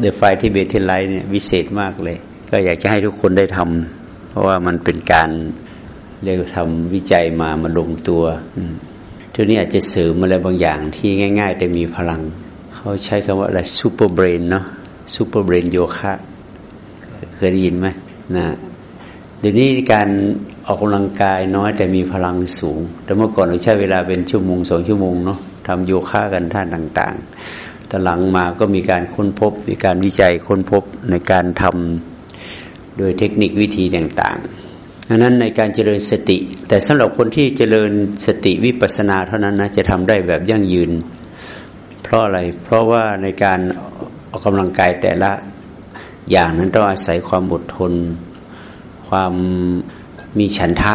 The Five Tibetan Rites เนี่ยวิเศษมากเลย ก็อยากจะให้ทุกคนได้ทำเพราะว่ามันเป็นการเรียกทำวิจัยมามาลงตัวทีนี้อาจจะเสริมอะไรบางอย่างที่ง่าย ๆ แต่มีพลัง เขาใช้คำว่าอะไร super brain เนาะ super brain yoga เคยได้ยินไหมนะเดี๋ยวนี้การออกกำลังกายน้อยแต่มีพลังสูง แต่เมื่อก่อนเราใช้เวลาเป็นชั่วโมงสองชั่วโมงเนาะทำโยคะกันท่านต่าง ๆ ต่หลังมาก็มีการค้นพบ มีการวิจัยค้นพบในการทำโดยเทคนิควิธีต่างๆดังนั้นในการเจริญสติ แต่สำหรับคนที่เจริญสติวิปัสสนาเท่านั้นนะจะทำได้แบบยั่งยืน เพราะอะไร เพราะว่าในการออกกำลังกายแต่ละอย่างนั้นต้องอาศัยความอดทน ความมีฉันทะ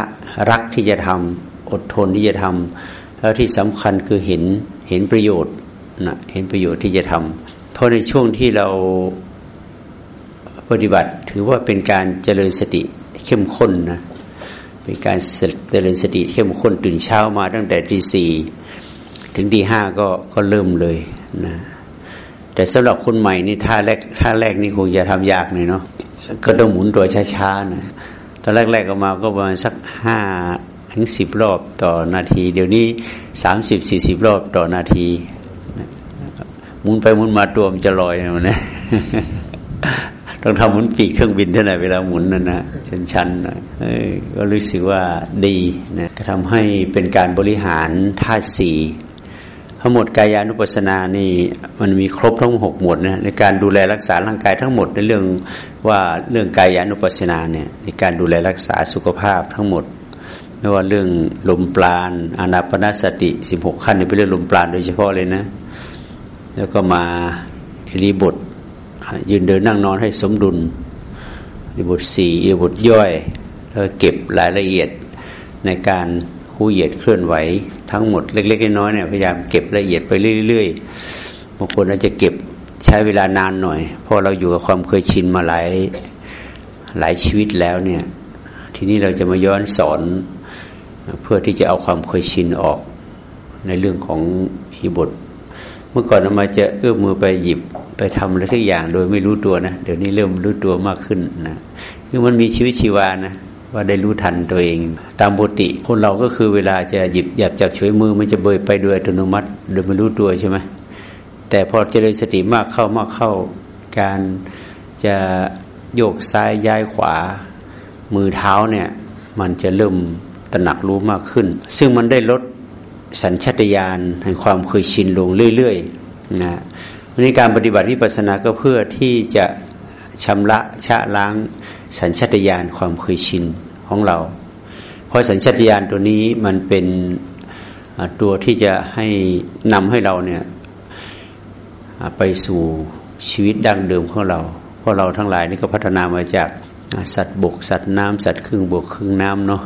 รักที่จะทำอดทนที่จะทำแล้วที่สำคัญคือเห็นเห็นประโยชน์ นะเห็นประโยชน์ที่จะทำเพราะในช่วงที่เราปฏิบัติถือว่าเป็นการเจริญสติเข้มข้นนะเป็นการเจริญสติเข้มข้นตื่นเช้ามาตั้งแต่ตีสี่ถึงตีห้าก็ก็เริ่มเลยนะแต่สำหรับคนใหม่นี่ท่าแรกท่าแรกนี่คงจะทำยากหน่อยเนาะก็ต้องหมุนตัวช้าๆนะตอนแรกๆออกมาก็ประมาณสักห้าถึงสิบรอบต่อนาที เดี๋ยวนี้สามสิบสี่สิบรอบต่อนาที หมุนไปหมุนมาตัวมันจะลอยนะนะต้องทำหมุนปีกเครื่องบินเท่าไหร่เวลาหมุนนั่นนะชันๆนะก็รู้สึกว่าดีนะก็ทำให้เป็นการบริหารธาตุสี่ทั้งหมดกายานุปัสสนานี่มันมีครบทั้งหกหมวดนะในการดูแลรักษาร่างกายทั้งหมดในเรื่องว่าเรื่องกายานุปัสสนาเนี่ยในการดูแลรักษาสุขภาพทั้งหมด ไม่ว่าเรื่องลมปราณอนาปนาสติสิบหกขั้นนี่เป็นเรื่องลมปราณโดยเฉพาะเลยนะ แล้วก็มาอิริบทยืนเดินนั่งนอนให้สมดุลอิริบทสี่อิริบทย่อย แล้วเก็บรายละเอียดในการคู่เหยียดเคลื่อนไหวทั้งหมดเล็ก ๆ น้อยๆเนี่ยพยายามเก็บละเอียดไปเรื่อยๆบางคนอาจจะเก็บใช้เวลานานหน่อย เพราะเราอยู่กับความเคยชินมาหลายหลายชีวิตแล้วเนี่ยทีนี้เราจะมาย้อนสอนเพื่อที่จะเอาความเคยชินออกในเรื่องของอิบท เมื่อก่อนเรามาจะเอื้อมมือไปหยิบไปทำอะไรสักอย่างโดยไม่รู้ตัวนะเดี๋ยวนี้เริ่มรู้ตัวมากขึ้นนะคือมันมีชีวิตชีวานะว่าได้รู้ทันตัวเอง ตามปกติคนเราก็คือเวลาจะหยิบหยับจับช่วยมือมันจะเบยไปโดยอัตโนมัติ โดยไม่รู้ตัวใช่ไหมแต่พอเจริญสติมากเข้ามากเข้า การจะโยกซ้ายย้ายขวา มือเท้าเนี่ย มันจะเริ่มตระหนักรู้มากขึ้น ซึ่งมันได้ลด สัญชตาตญาณแห่งความเคยชินลงเรื่อยๆนะในการปฏิบัติวิปัสสนาก็เพื่อที่จะชำระชะล้างสัญชตาตญาณความเคยชินของเรา เพราะสัญชตาตญาณตัวนี้มันเป็นตัวที่จะให้นำให้เราเนี่ยไปสู่ชีวิตดั้งเดิมของเรา เพราะเราทั้งหลายนี่ก็พัฒนามาจากสัตว์บก สัตว์น้ำสัตว์ครึ่งบกครึ่งน้ำเนาะ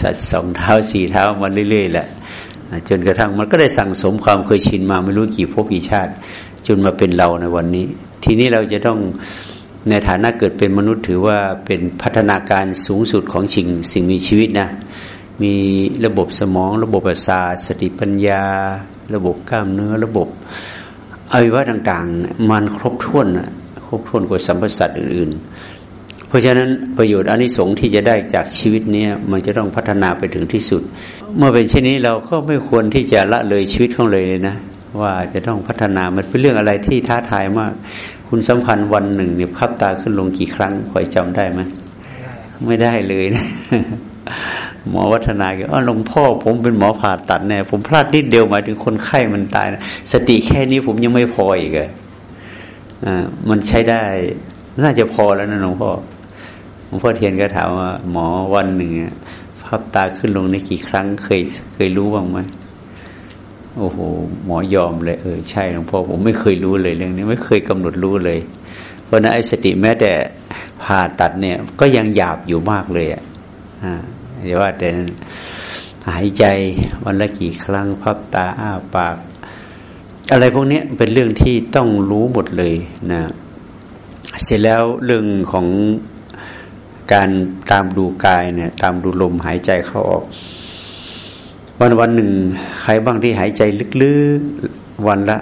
สัตว์สองเท้าสี่เท้ามาเรื่อยๆแหละ จนกระทั่งมันก็ได้สั่งสมความเคยชินมาไม่รู้กี่ภพกี่ชาติ จนมาเป็นเราในวันนี้ ทีนี้เราจะต้องในฐานะเกิดเป็นมนุษย์ถือว่าเป็นพัฒนาการสูงสุดของสิ่งสิ่งมีชีวิตนะมีระบบสมอง ระบบประสาทสติปัญญา ระบบกล้ามเนื้อระบบอวัยวะต่างๆ มันครบถ้วนครบถ้วนกว่าสัมพัสัตว์อื่นๆ ราะฉะนั้นประโยชน์อนิสงส์ที่จะได้จากชีวิตนี้มันจะต้องพัฒนาไปถึงที่สุด เมื่อเป็นเช่นนี้เราก็ไม่ควรที่จะละเลยชีวิตของเลยนะว่าจะต้องพัฒนามันเป็นเรื่องอะไรที่ท้าทายมาก คุณสัมพันธ์วันหนึ่งเนี่ยภาพตาขึ้นลงกี่ครั้งคอยจำได้ไหมไม่ได้เลยนะหมอวัฒนาก็อ๋อหลวงพ่อผมเป็นหมอผ่าตัดเนี่ยผมพลาดนิดเดียวหมายถึงคนไข้มันตายนะสติแค่นี้ผมยังไม่พออีกอะอ่ามันใช้ได้ น่าจะพอแล้วนะหลวงพ่อ หลวงพ่อเทียนก็ถามว่า หมอวันหนึ่งภาพตาขึ้นลงในกี่ครั้งเคยเคยรู้บ้างไหมโอ้โหหมอยอมเลยเออใช่หลวงพ่อผมไม่เคยรู้เลยเรื่องนี้ไม่เคยกำหนดรู้เลย เพราะนั้นไอ้สติแม้แต่ผ่าตัดเนี่ย ก็ยังหยาบอยู่มากเลยอะอ่าอย่าว่าแต่หายใจวันละกี่ครั้งพับตาอ้าปาก อะไรพวกนี้เป็นเรื่องที่ต้องรู้หมดเลยนะ เสร็จแล้วเรื่องของ การตามดูกายเนี่ย ตามดูลมหายใจเข้าออก วันวันหนึ่งใครบ้างที่หายใจลึกๆวันละ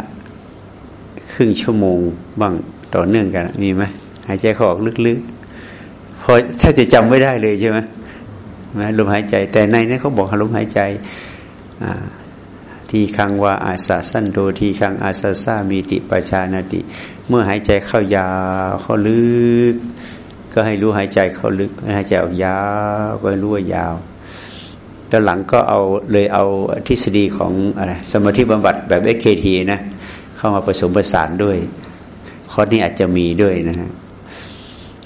ครึ่งชั่วโมงบ้างต่อเนื่องกันมีไหมหายใจเข้าออกลึกๆพอถ้าจะจำไม่ได้เลยใช่ไหมลมหายใจ แต่ในนี้เขาบอกลมหายใจทีคังว่าอาสาสั้นโดทีคังอาสาซามีติปชานาติ เมื่อหายใจเข้ายาวเข้าลึก ก็ให้รู้หายใจเข้าลึกหายใจออกยาวก็ให้รู้ว่ายาวตอนหลังก็เอาเลยเอาทฤษฎีของอะไรสมาธิบำบัดแบบเอเคทีนะเข้ามาผสมผสานด้วยข้อนี้อาจจะมีด้วยนะฮะ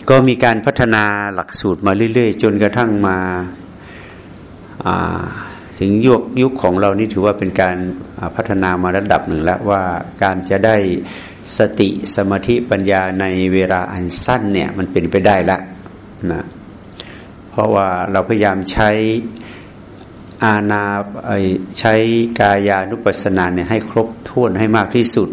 ก็มีการพัฒนาหลักสูตรมาเรื่อย ๆ จนกระทั่งมาถึงยุคยุคของเรานี่ถือว่าเป็นการพัฒนามาระดับหนึ่งแล้วว่าการจะได้ สติสมาธิปัญญาในเวลาอันสั้นเนี่ยมันเป็นไปได้ละนะเพราะว่าเราพยายามใช้อาณาใช้กายานุปัสสนาเนี่ยให้ครบถ้วนให้มากที่สุด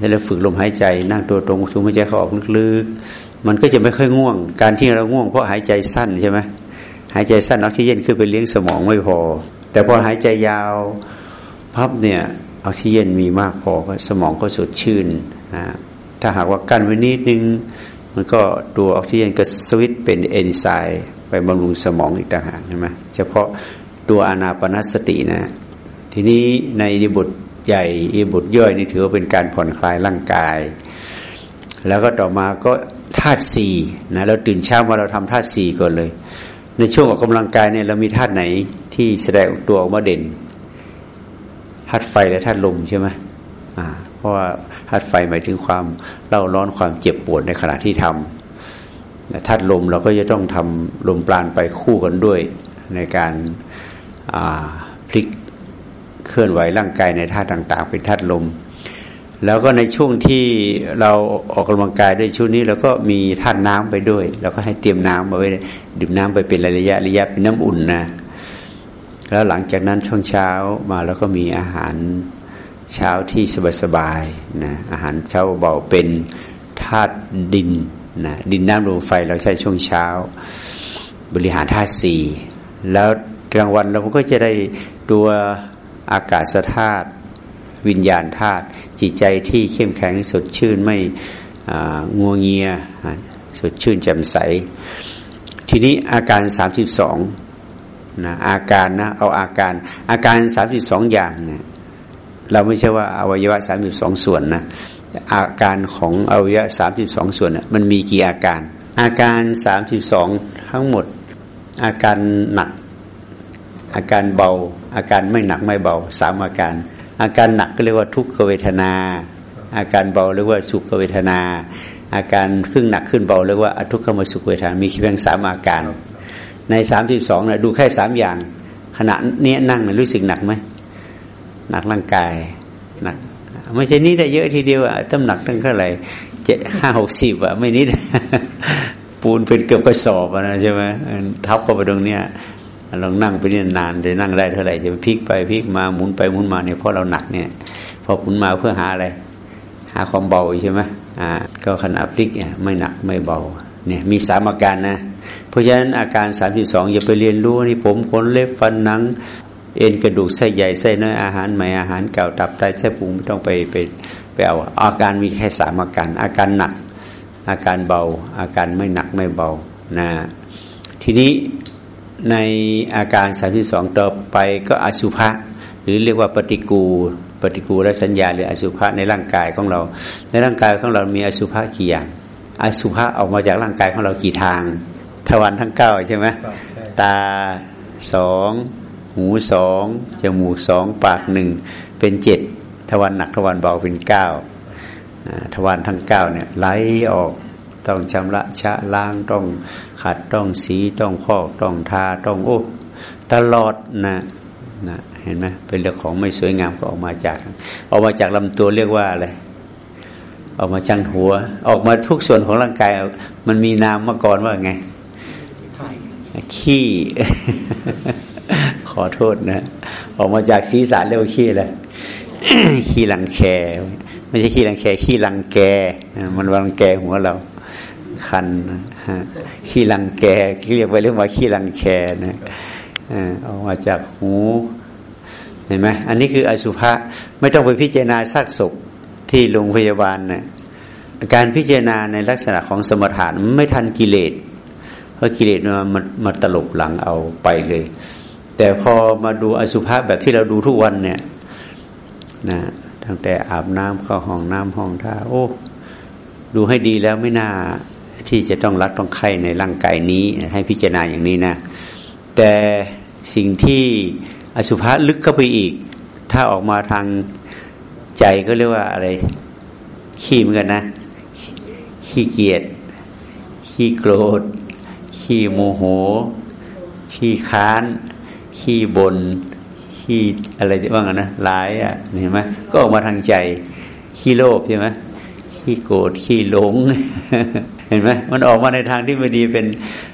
จะเราฝึกลมหายใจ นั่งตัวตรงสูงหายใจเขาออกลึกๆ มันก็จะไม่ค่อยง่วง การที่เราง่วงเพราะหายใจสั้นใช่ไหมหายใจสั้นออกซิเจนขึ้นไปเลี้ยงสมองไม่พอ แต่พอหายใจยาวพับเนี่ย ออกซิเจนมีมากพอก็สมองก็สดชื่นนะถ้าหากว่ากั้นไว้นิดนึง มันก็ตัวออกซิเจนก็สวิตเป็นเอนไซม์ไปบำรุงสมองอีกต่างหากใช่ไหมเฉพาะตัวอนาปนสตินะ ทีนี้ในอิบทใหญ่อิบทย่อยนี่ถือว่าเป็นการผ่อนคลายร่างกาย แล้วก็ต่อมาก็ธาตุสี่นะเราตื่นเช้ามาเราทำธาตุสี่ก่อนเลย ในช่วงออกกำลังกายเนี่ยเรามีธาตุไหนที่แสดงตัวออกมาเด่นาตุไฟและธาตุลมใช่ไหมเพราะว่าธาตุไฟหมายถึงความเล่าร้อนความเจ็บปวดในขณะที่ทำธาตุลมเราก็จะต้องทำลมปราณไปคู่กันด้วยในการพลิกเคลื่อนไหวร่างกายในท่าต่าง ๆ เป็นธาตุลม แล้วก็ในช่วงที่เราออกกำลังกายด้วยช่วงนี้เราก็มีธาตุน้ำไปด้วยเราก็ให้เตรียมน้ำมาไว้ดื่มน้ำไปเป็นระยะระยะเป็นน้ำอุ่นนะ แล้วหลังจากนั้นช่วงเช้ามาแล้วก็มีอาหารเช้าที่สบายๆนะอาหารเช้าเบาเป็นธาตุดินนะดินน้ำลมไฟเราใช้ช่วงเช้า บริหารธาตุสี่แล้วกลางวันเราก็จะได้ตัวอากาศธาตุวิญญาณธาตุจิตใจที่เข้มแข็งสดชื่นไม่งัวงเงียสดชื่นแจ่มใส ทีนี้อาการสามสิบสอง นะอาการนะเอาอาการ อาการสามสิบสองอย่างเนี่ยเราไม่ใช่ว่าอวัยวะสามสิบสองส่วนนะอาการของอวัยวะสามสิบสองส่วนน่ะมันมีกี่อาการ อาการสามสิบสองทั้งหมด อาการหนัก อาการเบา อาการไม่หนักไม่เบาสามอาการ อาการหนักก็เรียกว่าทุกขเวทนา อาการเบาเรียกว่าสุขเวทนา อาการครึ่งหนักขึ้นเบาเรียกว่าอทุกขมสุขเวทนามีเพียงสามอาการ ในสามสิบสองเนะดูแค่สามอย่าง ขณะนี้นั่งรู้สึกหนักไหมหนักร่างกายหนักไม่ใช่นี้ได้เยอะทีเดียวอะต้องหนักตั้งเท่าไหร่เจ็ดห้าหกสิบอะไม่นิด ปูนเป็นเกือบกระสอบนะใช่ไหมทับเข้าไปตรงเนี้ยลองนั่งไปนี่นานจะนั่งได้เท่าไหร่จะพลิกไปพลิกมาหมุนไปหมุนมาเนี่ยเพราะเราหนักเนี่ยพอหมุนมาเพื่อหาอะไร หาความเบาใช่ไหมอ่าก็ขณะพลิกเนี่ยไม่หนักไม่เบา เนี่ยมีสามอาการนะ เพราะฉะนั้นอาการสามสิบสองอย่าไปเรียนรู้นี่ผมขนเล็บฟันหนัง เอ็นกระดูกไส้ใหญ่ไส้น้อยอาหารใหม่อาหารเก่าตับไตไส้พุงไม่ต้องไปไปไปเอาอาการมีแค่สามอาการ อาการหนัก อาการเบา อาการไม่หนักไม่เบานะทีนี้ในอาการสามที่สองต่อไปก็อสุภะหรือเรียกว่าปฏิกูปฏิกูและสัญญาหรืออสุภะในร่างกายของเรา ในร่างกายของเรามีอสุภะกี่อย่าง อสุภะออกมาจากร่างกายของเรากี่ทางทวารทั้งเก้าใช่ไหมตาสองหูสองจมูกสองปากหนึ่งเป็นเจ็ดทวารหนักทวารเบาเป็นเก้าทวารทั้งเก้าเนี่ยไหลออกต้องชำระชะล้างต้องขัดต้องสีต้องพอกต้องทาต้องโอ้ตลอดนะนะเห็นไหมเป็นเรื่องของไม่สวยงามก็ออกมาจาก ออกมาจากลำตัวเรียกว่าอะไร ออกมาจังหัว ออกมาทุกส่วนของร่างกาย มันมีนามมาก่อนว่าไงขี้ ขอโทษนะ ออกมาจากศีรษะเรียกว่าขี้เลยขี้ลังแคไม่ใช่ขี้ลังแคขี้ลังแกมันวังแกหัวเรา คันขี้รังแกเรียกไปเรื่องว่าขี้รังแคนะออกมาจากหูเห็นไหมอันนี้คืออสุภะไม่ต้องไปพิจารณาซากศพ ที่โรงพยาบาลนะการพิจารณาในลักษณะของสมถะไม่ทันกิเลสเพราะกิเลสมันมาตลบหลังเอาไปเลย แต่พอมาดูอสุภะแบบที่เราดูทุกวันเนี่ยนะตั้งแต่อาบน้ำเข้าห้องน้ำห้องท่าโอ้ดูให้ดีแล้วไม่น่าที่จะต้องรัดต้องไข่ในร่างกายนี้ ให้พิจารณาอย่างนี้นะ แต่สิ่งที่อสุภะลึกเข้าไปอีก ถ้าออกมาทาง ใจก็เรียกว่าอะไร ขี้เหมือนกันนะ ขี้เกียจขี้โกรธ ขี้โมโห ขี้ค้าน ขี้บนขี้อะไรบ้างนะร้ายอะเห็นไหมก็ออกมาทางใจ ขี้โลภใช่ไหมขี้โกรธขี้หลง เห็นไหมมันออกมาในทางที่ไม่ดีเป็น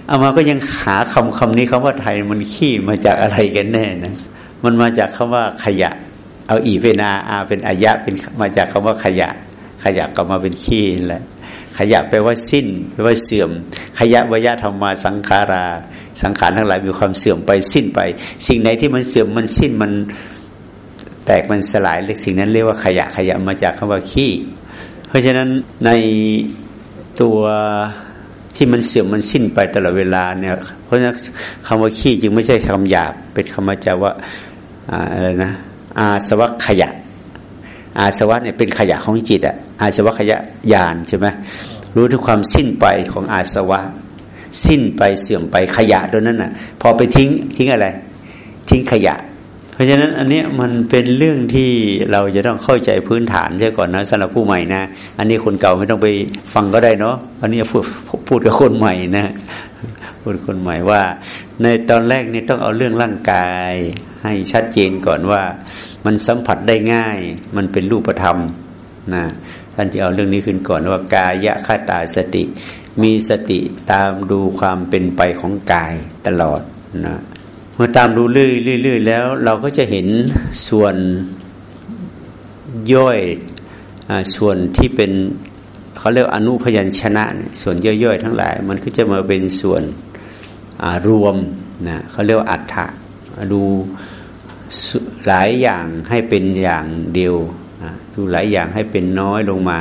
เอามาก็ยังหาคำคำนี้คำว่าไทยมันขี้มาจากอะไรกันแน่นะมันมาจากคำว่าขยะ เอาอีเป็นอาอาเป็นอายะเป็นมาจากคำว่าขยะ ขยะก็มาเป็นขี้แหละขยะแปลว่าสิ้นแปลว่าเสื่อม ขยะวยะธรรมาสังขารา สังขารทั้งหลายมีความเสื่อมไปสิ้นไป สิ่งไหนที่มันเสื่อมมันสิ้นมันแตกมันสลายเล็กสิ่งนั้นเรียกว่าขยะขยะมาจากคำว่าขี้ เพราะฉะนั้นในตัวที่มันเสื่อมมันสิ้นไปตลอดเวลาเนี่ย เพราะฉะนั้นคำว่าขี้จึงไม่ใช่คำหยาบเป็นคำมาจากว่าอะไรนะ อาสวัคขยะ อาสวะเนี่ยเป็นขยะของจิตอะอาสวะขยะยานใช่ไหมรู้ถึงความสิ้นไปของอาสวะ สิ้นไปเสื่อมไปขยะตัวนั้นน่ะ พอไปทิ้งทิ้งอะไร ทิ้งขยะ เพราะฉะนั้นอันนี้มันเป็นเรื่องที่เราจะต้องเข้าใจพื้นฐานใช่ก่อนนะสำหรับผู้ใหม่นะ อันนี้คนเก่าไม่ต้องไปฟังก็ได้เนาะอันนี้พูดพูดกับคนใหม่นะ พูดคนใหม่ว่า ในตอนแรกนี่ต้องเอาเรื่องร่างกาย ให้ชัดเจนก่อนว่า มันสัมผัสได้ง่าย มันเป็นรูปธรรมนะท่านจะเอาเรื่องนี้ขึ้นก่อนว่ากายะคตาสติ มีสติตามดูความเป็นไปของกายตลอดนะเมื่อตามดูเรื่อยๆแล้ว เราก็จะเห็นส่วนย่อยอส่วนที่เป็นเขาเรียกอนุพยัญชนะ ส่วนย่อยๆทั้งหลาย มันก็จะมาเป็นส่วน รวมนะเขาเรียกว่าอัฏฐะดูหลายอย่างให้เป็นอย่างเดียวดูหลายอย่างให้เป็นน้อยลงมา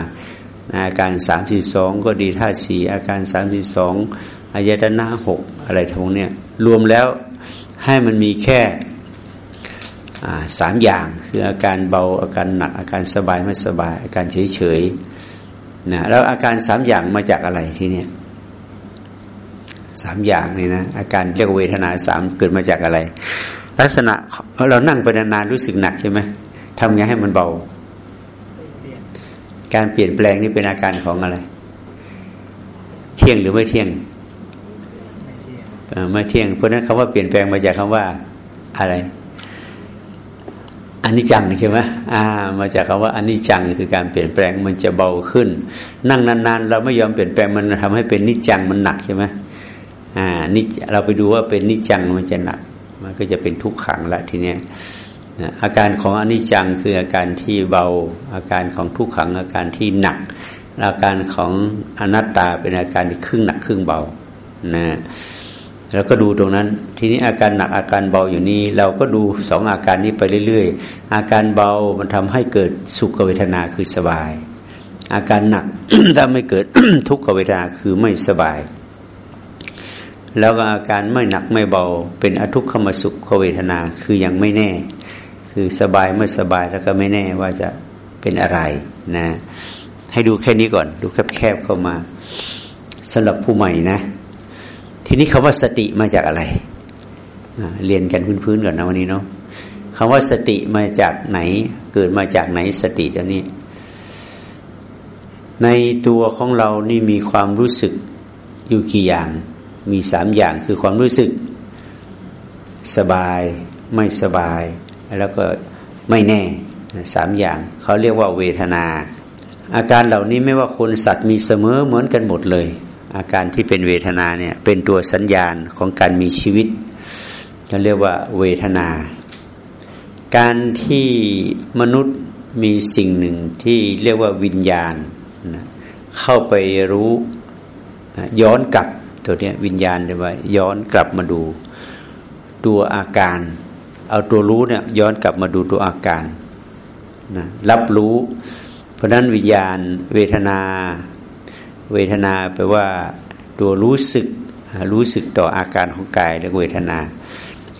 อาการสามสิบสองก็ดีท่าสีอาการสามสิบสองอายตนะหกอะไรทั้งเนี้ยรวมแล้วให้มันมีแค่สามอย่าง คืออาการเบาอาการหนักอาการสบายไม่สบาย อาการเฉยเฉยนะแล้วอาการสามอย่างมาจากอะไรที่เนี้ย สามอย่างนี่นะอาการเรียกเวทนาสามเกิดมาจากอะไร ลักษณะเรานั่งไปนานๆรู้สึกหนักใช่ไหมทำไงให้มันเบา การเปลี่ยนแปลงนี่เป็นอาการของอะไร เที่ยงหรือไม่เที่ยงไม่เที่ยง เพราะนั้นคำว่าเปลี่ยนแปลงมาจากคำว่าอะไรอันนี้จังใช่ไหมอ่า มาจากคำว่าอันนี้จังคือการเปลี่ยนแปลงมันจะเบาขึ้น นั่งนานๆ เราไม่ยอมเปลี่ยนแปลงมันทำให้เป็นนิจังมันหนักใช่ไหม อ่านิเราไปดูว่าเป็นนิจังมันจะหนัก มันก็จะเป็นทุกขังละทีเนี้ยอาการของอนิจจังคืออาการที่เบา อาการของทุกขัง อาการที่หนัก อาการของอนัตตาเป็นอาการครึ่งหนักครึ่งเบานะแล้วก็ดูตรงนั้น ทีนี้อาการหนักอาการเบาอยู่นี้ เราก็ดูสองอาการนี้ไปเรื่อยๆ อาการเบามันทำให้เกิดสุขเวทนาคือสบาย อาการหนักถ้าไม่เกิดทุกขเวทนาคือไม่สบาย แล้วก็อาการไม่หนักไม่เบา เป็นอทุกขมสุขเวทนาคือยังไม่แน่ คือสบายไม่สบายแล้วก็ไม่แน่ว่าจะเป็นอะไรนะ ให้ดูแค่นี้ก่อน ดูแคบๆเข้ามาสำหรับผู้ใหม่นะ ทีนี้คาว่าสติมาจากอะไรเรียนกันพื้นๆก่อนนะวันนี้เนาะคำว่าสติมาจากไหน เกิดมาจากไหนสติตัวนี้ ในตัวของเรานี่มีความรู้สึกอยู่กี่อย่าง มีสามอย่างคือความรู้สึกสบายไม่สบาย แล้วก็ไม่แน่สามอย่าง เขาเรียกว่าเวทนา อาการเหล่านี้ไม่ว่าคนสัตว์มีเสมอเหมือนกันหมดเลย อาการที่เป็นเวทนาเนี่ยเป็นตัวสัญญาณของการมีชีวิตเขาเรียกว่าเวทนา การที่มนุษย์มีสิ่งหนึ่งที่เรียกว่าวิญญาณ เข้าไปรู้ย้อนกลับ ตัวนี้วิญญาณเลยว่าย้อนกลับมาดูตัวอาการ เอาตัวรู้เนี่ยย้อนกลับมาดูตัวอาการนะรับรู้ เพราะนั้นวิญญาณเวทนา เวทนาแปลว่าตัวรู้สึกรู้สึกต่ออาการของกายและเวทนา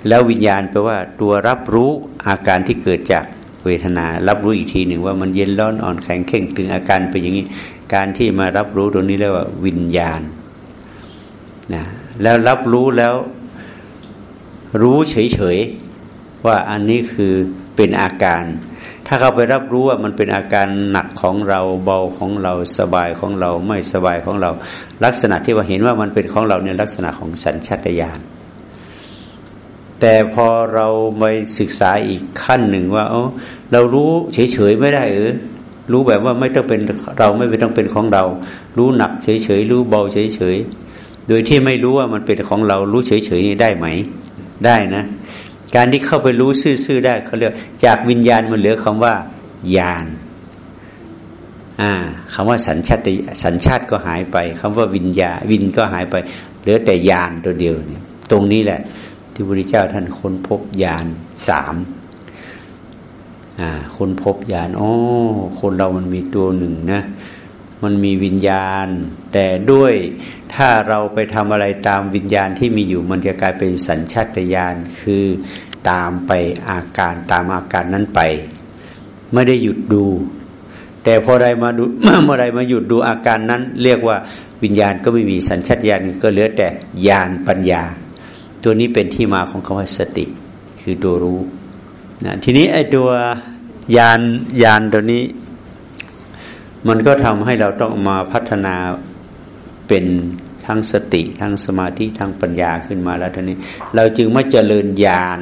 แล้ววิญญาณแปลว่าตัวรับรู้อาการที่เกิดจากเวทนา รับรู้อีกทีหนึ่งว่ามันเย็นร้อนอ่อนแข็งเข่งตึงอาการเป็นอย่างนี้ การที่มารับรู้ตรงนี้เรียกว่าวิญญาณ นะแล้วรับรู้แล้วรู้เฉยๆว่าอันนี้คือเป็นอาการ ถ้าเขาไปรับรู้ว่ามันเป็นอาการหนักของเราเบาของเราสบายของเราไม่สบายของเรา ลักษณะที่ว่าเห็นว่ามันเป็นของเราเนี่ยลักษณะของสัญชาตญาณแต่พอเราไปศึกษาอีกขั้นหนึ่งว่าเออเรารู้เฉยๆไม่ได้เออรู้แบบว่าไม่ต้องเป็นเราไม่ต้องเป็นของเรา รู้หนักเฉยๆรู้เบาเฉยๆ โดยที่ไม่รู้ว่ามันเป็นของเรารู้เฉยๆนี่ได้ไหม ได้นะ การที่เข้าไปรู้ซื่อๆได้เขาเรียกจากวิญญาณมันเหลือคำว่าญาณอ่าคำว่าสัญชาติสัญชาติก็หายไปคำว่าวิญญาวินก็หายไป เหลือแต่ญาณตัวเดียวเนี่ยตรงนี้แหละ ที่พระพุทธเจ้าท่านค้นพบญาณสามอ่าค้นพบญาณโอ้คนเรามันมีตัวหนึ่งนะ มันมีวิญญาณ แต่ด้วยถ้าเราไปทำอะไรตามวิญญาณที่มีอยู่ มันจะกลายเป็นสัญชาตญาณคือตามไปอาการตามอาการนั้นไป ไม่ได้หยุดดู แต่พอใดมาดูเมื่อใดมาหยุดดูอาการนั้น เรียกว่าวิญญาณก็ไม่มีสัญชาตญาณก็เหลือแต่ญาณปัญญา ตัวนี้เป็นที่มาของคำว่าสติ คือตัวรู้นะทีนี้ไอ้ตัวญาณญาณตัวนี้ มันก็ทำให้เราต้องมาพัฒนาเป็นทั้งสติทั้งสมาธิทั้งปัญญาขึ้นมาแล้วทีนี้ เราจึงไม่เจริญญาณ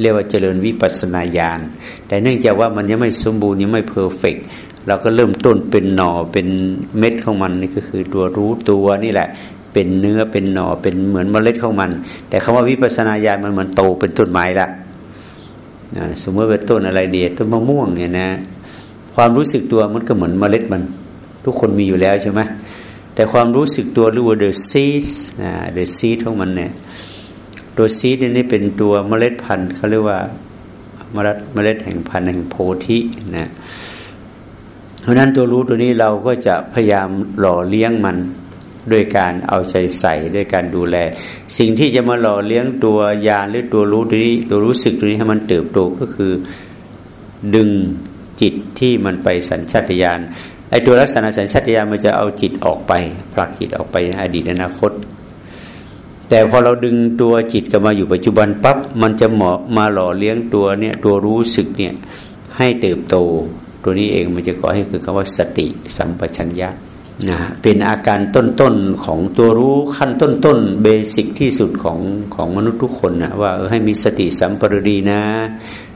เรียกว่าเจริญวิปัสนาญาณแต่เนื่องจากว่ามันยังไม่สมบูรณ์ยังไม่เพอร์เฟกเราก็เริ่มต้นเป็นหน่อเป็นเม็ดของมันนี่ก็คือตัวรู้ตัวนี่แหละ เป็นเนื้อเป็นหน่อเป็นเหมือนเมล็ดของมัน แต่คำว่าวิปัสนาญาณมันเหมือนโตเป็นต้นไม้ละสมมติเป็นต้นอะไรเดียต้นมะม่วงเนี่ยนะ ความรู้สึกตัวมันก็เหมือนเมล็ดมัน ทุกคนมีอยู่แล้วใช่ไหมแต่ความรู้สึกตัวหรือว่า the seed อ่า the seed ของมันเนี่ยตัวซีดนี่เป็นตัวเมล็ดพันธุ์เขาเรียกว่าเมล็ดเมล็ดแห่งพันธุ์แห่งโพธินะเพราะนั้นตัวรู้ตัวนี้เราก็จะพยายามหล่อเลี้ยงมันด้วยการเอาใจใส่ด้วยการดูแล สิ่งที่จะมาหล่อเลี้ยงตัวยาหรือตัวรู้ตัวนี้ตัวรู้สึกตัวนี้ให้มันเติบโตก็คือดึง จิตที่มันไปสัญชาตญาณไอ้ตัวลักษณะสัญชาตญาณมันจะเอาจิตออกไปผลักจิตออกไปอดีตอนาคต แต่พอเราดึงตัวจิตกลับมาอยู่ปัจจุบันปั๊บมันจะเหมาะมาหล่อเลี้ยงตัวเนี่ยตัวรู้สึกเนี่ยให้เติบโต ตัวนี้เองมันจะก่อให้คือคำว่าสติสัมปชัญญะนะเป็นอาการต้นๆของตัวรู้ขั้นต้นๆเบสิกที่สุดของของมนุษย์ทุกคนนะว่าเออให้มีสติสัมปรดีนะ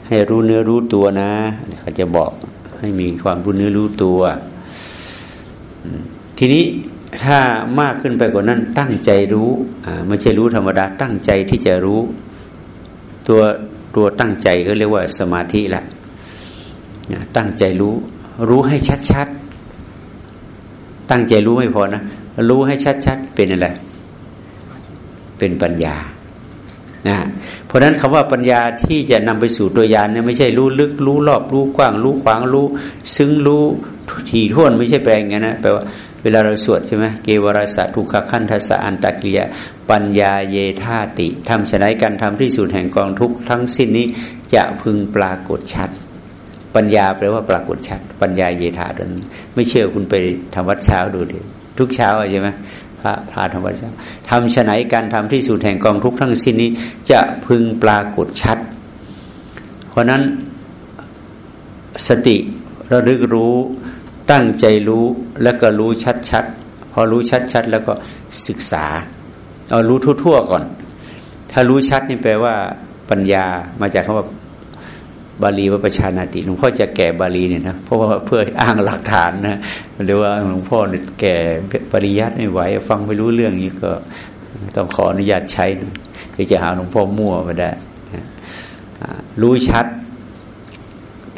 ให้รู้เนื้อรู้ตัวนะเขาจะบอกให้มีความรู้เนื้อรู้ตัว ทีนี้ถ้ามากขึ้นไปกว่านั้น ตั้งใจรู้ไม่ใช่รู้ธรรมดา ตั้งใจที่จะรู้ ตัวตัวตั้งใจก็เรียกว่าสมาธิละตั้งใจรู้ รู้ให้ชัดๆตั้งใจรู้ไม่พอนะรู้ให้ชัดๆเป็นอะไรเป็นปัญญา นะเพราะฉะนั้นคำว่าปัญญาที่จะนำไปสู่ตัวยานเนี่ยไม่ใช่รู้ลึกรู้รอบรู้กว้าง รู้ขวางรู้ซึ้งรู้ถี่ท่วนไม่ใช่แปลงอย่างนั้นนะแปลว่าเวลาเราสวดใช่ไหมเกวรสะทุกขขันทัสอันตะกิยาปัญญาเยธาติทำฉนัยการทำที่สุดแห่งกองทุกทั้งสิ้นนี้จะพึงปรากฏชัด ปัญญาแปลว่าปรากฏชัด ปัญญาเยธาดันไม่เชื่อคุณไปทำวัดเช้าดูดิทุกเช้าใช่ไหม พระพาธรรมะทำฉนัยการทำที่สุดแห่งกองทุกทั้งสิ้นนี้ จะพึงปรากฏชัด เพราะนั้นสติระลึกรู้ตั้งใจรู้แล้วก็รู้ชัดๆพอรู้ชัดๆแล้วก็ศึกษา เอารู้ทั่วๆก่อน ถ้ารู้ชัดนี่แปลว่าปัญญามาจากคำว่า บาลีว่าประชานาติหลวงพ่อจะแก่บาลีเนี่ยนะเพราะว่าเพื่ออ้างหลักฐานนะหรือว่าหลวงพ่อแก่ปริยัติไม่ไหว ฟังไม่รู้เรื่องนี้ก็ต้องขออนุญาตใช้หรือจะหาหลวงพ่อมั่วมาได้รู้ชัด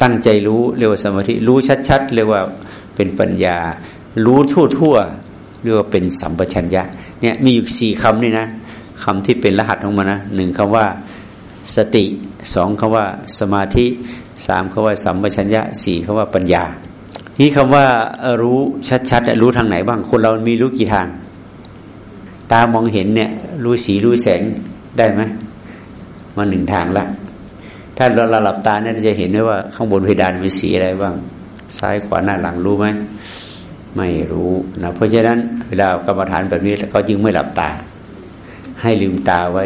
ตั้งใจรู้เรียกว่าสมาธิรู้ชัดๆเรียกว่าเป็นปัญญา รู้ทั่วๆเรียกว่าเป็นสัมปชัญญะเนี่ยมีอยู่สี่คำนี่นะคำที่เป็นรหัสของมันนะหนึ่งคำว่า สติสองคำว่าสมาธิสามคำว่าสัมปชัญญะสี่คำว่าปัญญา นี่คำว่ารู้ชัดๆรู้ทางไหนบ้าง คนเรามีรู้กี่ทาง ตามองเห็นเนี่ยรู้สีรู้แสงได้ไหมมาหนึ่งทางละถ้าเราหลับตาเนี่ยจะเห็นได้ว่าข้างบนเพดานมีสีอะไรบ้าง ซ้ายขวาหน้าหลังรู้ไหมไม่รู้นะเพราะฉะนั้นเวลากรรมฐานแบบนี้เขาจึงไม่หลับตา ให้ลืมตาไว้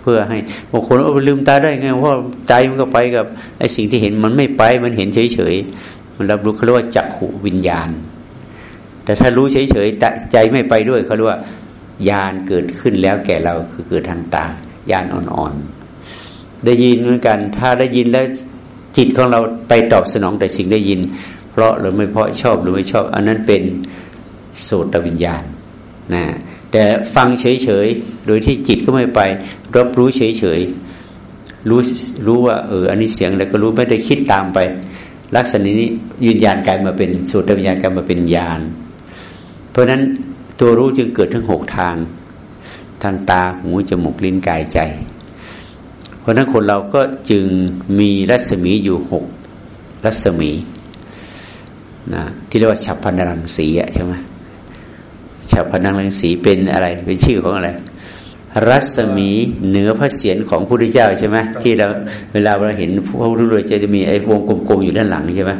เพื่อให้บางคนเอาลืมตาได้ไงเพราะใจมันก็ไปกับไอ้สิ่งที่เห็นมันไม่ไปมันเห็นเฉยๆมันรับรู้เขาเรียกว่าจักขูวิญญาณ แต่ถ้ารู้เฉยๆใจไม่ไปด้วยเขาเรียกว่าญาณเกิดขึ้นแล้วแก่เราคือเกิดทางตาญาณอ่อนๆได้ยินเหมือนกัน ถ้าได้ยินแล้วจิตของเราไปตอบสนองแต่สิ่งได้ยิน เพราะหรือไม่เพราะชอบหรือไม่ชอบ อันนั้นเป็นโสตวิญญาณนะ แต่ฟังเฉยๆ โดยที่จิตก็ไม่ไป รับรู้เฉยๆ รู้รู้ว่าเอออันนี้เสียงอะไรก็รู้ไม่ได้คิดตามไป ลักษณะนี้ยืนยันกลายมาเป็นสูตรวิญญาณกลายมาเป็นญาณเพราะฉะนั้นตัวรู้จึงเกิดทั้งหกทาง ทางตาหูจมูกลิ้นกายใจ เพราะนั้นคนเราก็จึงมีรัศมีอยู่หกรัศมีนะที่เรียกว่าฉับพันรังสีอะใช่ไหม ฉับพันรังสีเป็นอะไร เป็นชื่อของอะไร รัศมีเหนือพระเศียรของพระพุทธเจ้าใช่ไหมที่เราเวลาเราเห็นพระพุทธรูปจะมีไอ้วงกลมๆอยู่ด้านหลังใช่ไหม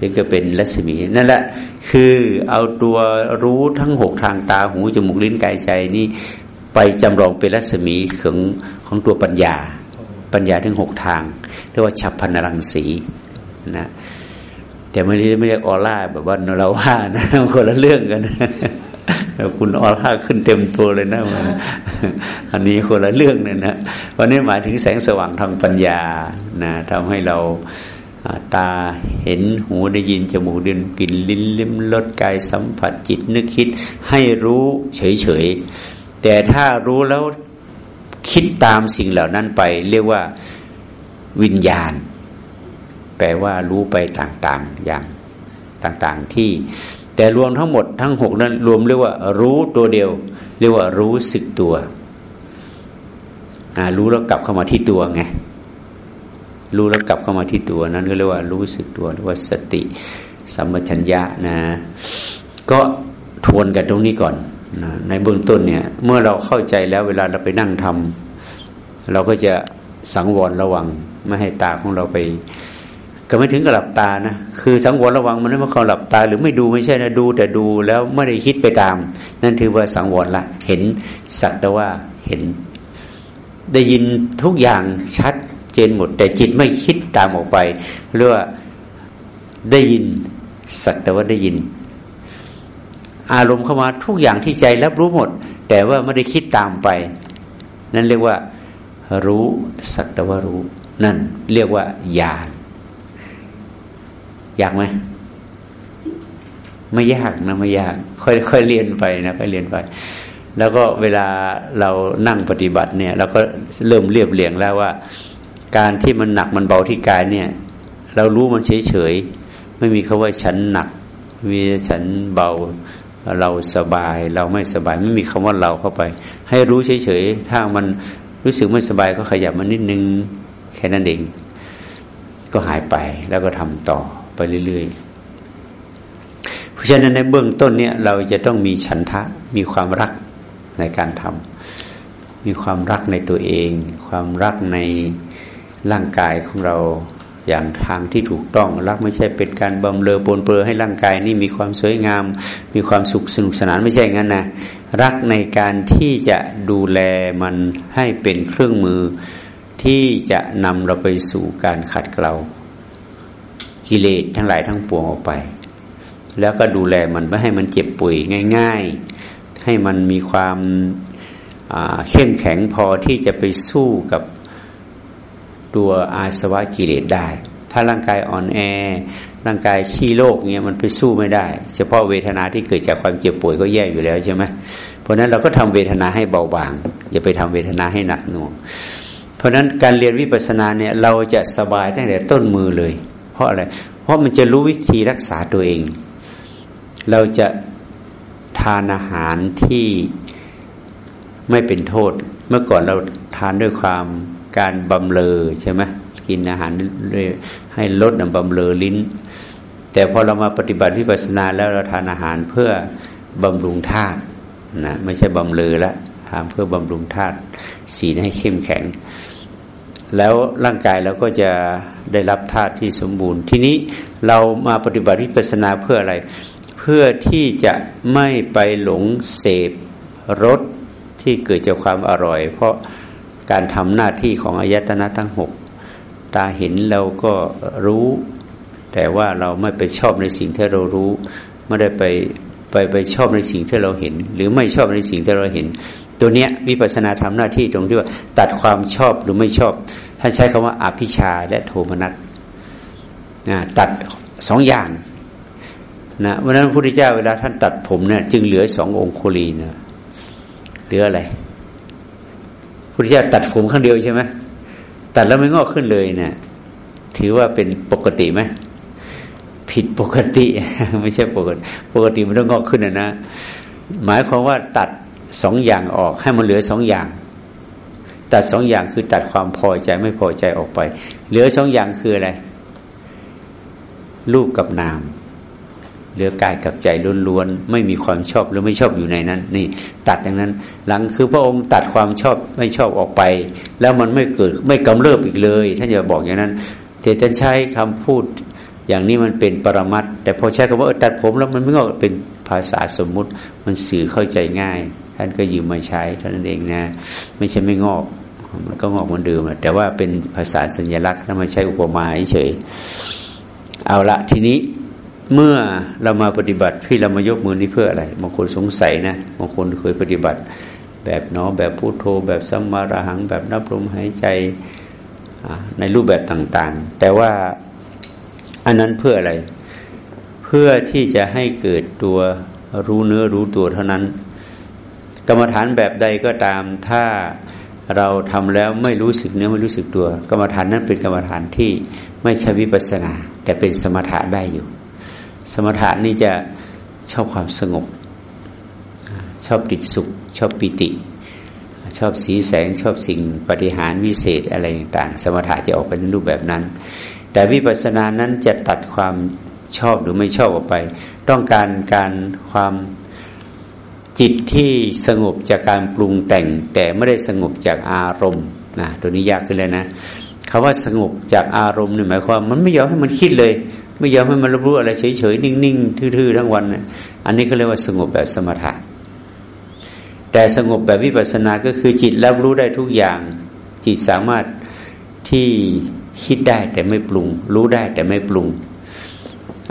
นี่ก็เป็นรัศมีนั่นแหละคือเอาตัวรู้ทั้งหกทางตาหูจมูกลิ้นกายใจนี่ไปจำลองเป็นรัศมีของของตัวปัญญา ปัญญาทั้งหกทางเรียกว่าฉับพันรังสีนะแต่ไม่ได้ไม่ได้ออร่าแบบว่าเราว่านะคนละเรื่องกัน คุณออร่าขึ้นเต็มตัวเลยนะอันนี้คนละเรื่องเนี่ยนะวันนี้หมายถึงแสงสว่างทางปัญญานะทำให้เราตาเห็นหูได้ยินจมูกดินกลิ่นลิ้นลิ้มรสกายสัมผัสจิตนึกคิดให้รู้เฉยๆ แต่ถ้ารู้แล้วคิดตามสิ่งเหล่านั้นไป เรียกว่าวิญญาณ แปลว่ารู้ไปต่างๆอย่างต่างๆที่ แต่รวมทั้งหมดทั้งหกนั้นรวมเรียกว่า รู้ตัวเดียว เรียกว่ารู้สึกตัวรู้แล้วกลับเข้ามาที่ตัวไงรู้แล้วกลับเข้ามาที่ตัวนั้นก็เรียกว่ารู้สึกตัวเรียกว่าสติ สัมปชัญญะนะ ก็ทวนกันตรงนี้ก่อนนะในเบื้องต้นเนี่ย เมื่อเราเข้าใจแล้วเวลาเราไปนั่งทำเราก็จะสังวรระวัง ไม่ให้ตาของเราไป ก็ไม่ถึงกับหลับตานะคือสังวรระวังมันไม่มาเขาหลับตา หรือไม่ดูไม่ใช่นะดูแต่ดูแล้วไม่ได้คิดไปตาม นั่นถือว่าสังวรละ เห็นสักแต่ว่าเห็น ได้ยินทุกอย่างชัดเจนหมด แต่จิตไม่คิดตามออกไปเรียกว่าได้ยินสักแต่ว่าได้ยิน อารมณ์เข้ามาทุกอย่างที่ใจรับรู้หมด แต่ว่าไม่ได้คิดตามไป นั่นเรียกว่า รู้สักแต่ว่ารู้ นั่น เรียกว่าญาณ ยากไหมไม่ยากนะไม่ยาก ค่อยๆเรียนไปนะค่อยเรียนไป แล้วก็เวลาเรานั่งปฏิบัติเนี่ยเราก็เริ่มเรียบเรียงแล้วว่า การที่มันหนักมันเบาที่กายเนี่ย เรารู้มันเฉยๆไม่มีคาว่าฉันหนัก มีฉันเบาเราสบายเราไม่สบาย ไม่มีคำว่าเราเข้าไป ให้รู้เฉยๆถ้ามันรู้สึกไม่สบายก็ขยับมันนิดนึงแค่นั้นเองก็หายไปแล้วก็ทำต่อ ไปเรื่อยๆ เพราะฉะนั้นในเบื้องต้นเนี่ยเราจะต้องมีฉันทะมีความรักในการทำมีความรักในตัวเอง ความรักในร่างกายของเราอย่างทางที่ถูกต้องรักไม่ใช่เป็นการบำเรอปนเปื้อให้ร่างกายนี่มีความสวยงาม มีความสุขสนุกสนานไม่ใช่งั้นนะรักในการที่จะดูแลมันให้เป็นเครื่องมือที่จะนำเราไปสู่การขัดเกลา กิเลสทั้งหลายทั้งปวงออกไป แล้วก็ดูแลมันไม่ให้มันเจ็บป่วยง่าย ๆ ให้มันมีความเข้มแข็งพอที่จะไปสู้กับตัวอาสวะกิเลสได้ ถ้าร่างกายอ่อนแอ ร่างกายขี้โรคเงี้ยมันไปสู้ไม่ได้ เฉพาะเวทนาที่เกิดจากความเจ็บป่วยก็แย่อยู่แล้วใช่ไหมเพราะนั้นเราก็ทำเวทนาให้เบาบาง อย่าไปทำเวทนาให้หนักหน่วง เพราะนั้นการเรียนวิปัสสนาเนี่ยเราจะสบายตั้งแต่ต้นมือเลย เพราะอะไร เพราะมันจะรู้วิธีรักษาตัวเอง เราจะทานอาหารที่ไม่เป็นโทษ เมื่อก่อนเราทานด้วยความการบำเลอใช่ไหมกินอาหารด้วยให้ลดบำเลอลิ้น แต่พอเรามาปฏิบัติวิปัสสนาแล้วเราทานอาหารเพื่อบำรุงธาตุนะไม่ใช่บำเรอละทานเพื่อบำรุงธาตุศีลให้เข้มแข็ง แล้วร่างกายเราก็จะได้รับธาตุที่สมบูรณ์ ทีนี้เรามาปฏิบัติวิปัสนาเพื่ออะไร เพื่อที่จะไม่ไปหลงเสพรสที่เกิดจากความอร่อย เพราะการทำหน้าที่ของอายตนะทั้งหกตาเห็นเราก็รู้ แต่ว่าเราไม่ไปชอบในสิ่งที่เรารู้ ไม่ได้ไปไปไปชอบในสิ่งที่เราเห็น หรือไม่ชอบในสิ่งที่เราเห็น ตัวเนี้ยวิปัสนาทำหน้าที่ตรงที่ว่าตัดความชอบหรือไม่ชอบท่านใช้คำว่าอภิชาและโทมนัสนะตัดสองอย่างนะวันนั้นพระพุทธเจ้าเวลาท่านตัดผมเนี่ยจึงเหลือสององคุลีนะเหลืออะไรพระพุทธเจ้าตัดผมข้างเดียวใช่ไหมตัดแล้วไม่งอกขึ้นเลยเนะี่ยถือว่าเป็นปกติไหมผิดปกติ ไม่ใช่ปกติ ปกติมันต้องงอกขึ้นนะนะหมายความว่าตัด สองอย่างออกให้มันเหลือสองอย่าง ตัดสองอย่างคือตัดความพอใจไม่พอใจออกไป เหลือสองอย่างคืออะไรรูปกับนาม เหลือกายกับใจล้วนๆไม่มีความชอบหรือไม่ชอบอยู่ในนั้น นี่ ตัดอย่างนั้น หลังคือพระองค์ตัดความชอบไม่ชอบออกไป แล้วมันไม่เกิดไม่กำเริบอีกเลย ท่านอย่าบอกอย่างนั้นเทท่านใช้คำพูดอย่างนี้มันเป็นปรมัตแต่พอใช้คำว่าตัดผมแล้วมันไม่ก็เป็นภาษาสมมุติมันสื่อเข้าใจง่าย ท่านก็ยืมมาใช้เท่านั้นเองนะ ไม่ใช่ไม่งอก มันก็งอกเหมือนเดิมแต่ว่าเป็นภาษาสัญลักษณ์ถ้าม่ใช่อุปมาเฉยเอาละทีนี้เมื่อเรามาปฏิบัติพี่เรามายกมือนี้เพื่ออะไรบางคนสงสัยนะบางคนเคยปฏิบัติ แบบเนาะแบบพุโทโธ แบบสัมมาระหัง แบบนับลมหายใจในรูปแบบต่างๆ แต่ว่าอันนั้นเพื่ออะไร เพื่อที่จะให้เกิดตัวรู้เนื้อรู้ตัวเท่านั้น กรรมฐานแบบใดก็ตาม ถ้าเราทำแล้วไม่รู้สึกเนื้อไม่รู้สึกตัว กรรมฐานนั้นเป็นกรรมฐานที่ไม่ใช่วิปัสนา แต่เป็นสมถะได้อยู่ สมถะนี่จะชอบความสงบ ชอบติดสุข ชอบปิติ ชอบสีแสงชอบสิ่งปฏิหารวิเศษอะไรต่างๆสมถะจะออกเป็นรูปแบบนั้น แต่วิปัสสนานั้นจะตัดความชอบหรือไม่ชอบออกไป ต้องการการความ จิตที่สงบจากการปรุงแต่ง แต่ไม่ได้สงบจากอารมณ์นะตัวนี้ยากขึ้นเลยนะคาว่าสงบจากอารมณ์นี่หมายความมันไม่ยอมให้มันคิดเลย ไม่ยอมให้มันรับรู้อะไรเฉยๆนิ่งๆทื่อๆทั้งวันอันนี้เขาเรียกว่าสงบแบบสมถะแต่สงบแบบวิปัสสนาก็คือจิตรับรู้ได้ทุกอย่าง จิตสามารถที่คิดได้แต่ไม่ปรุง รู้ได้แต่ไม่ปรุง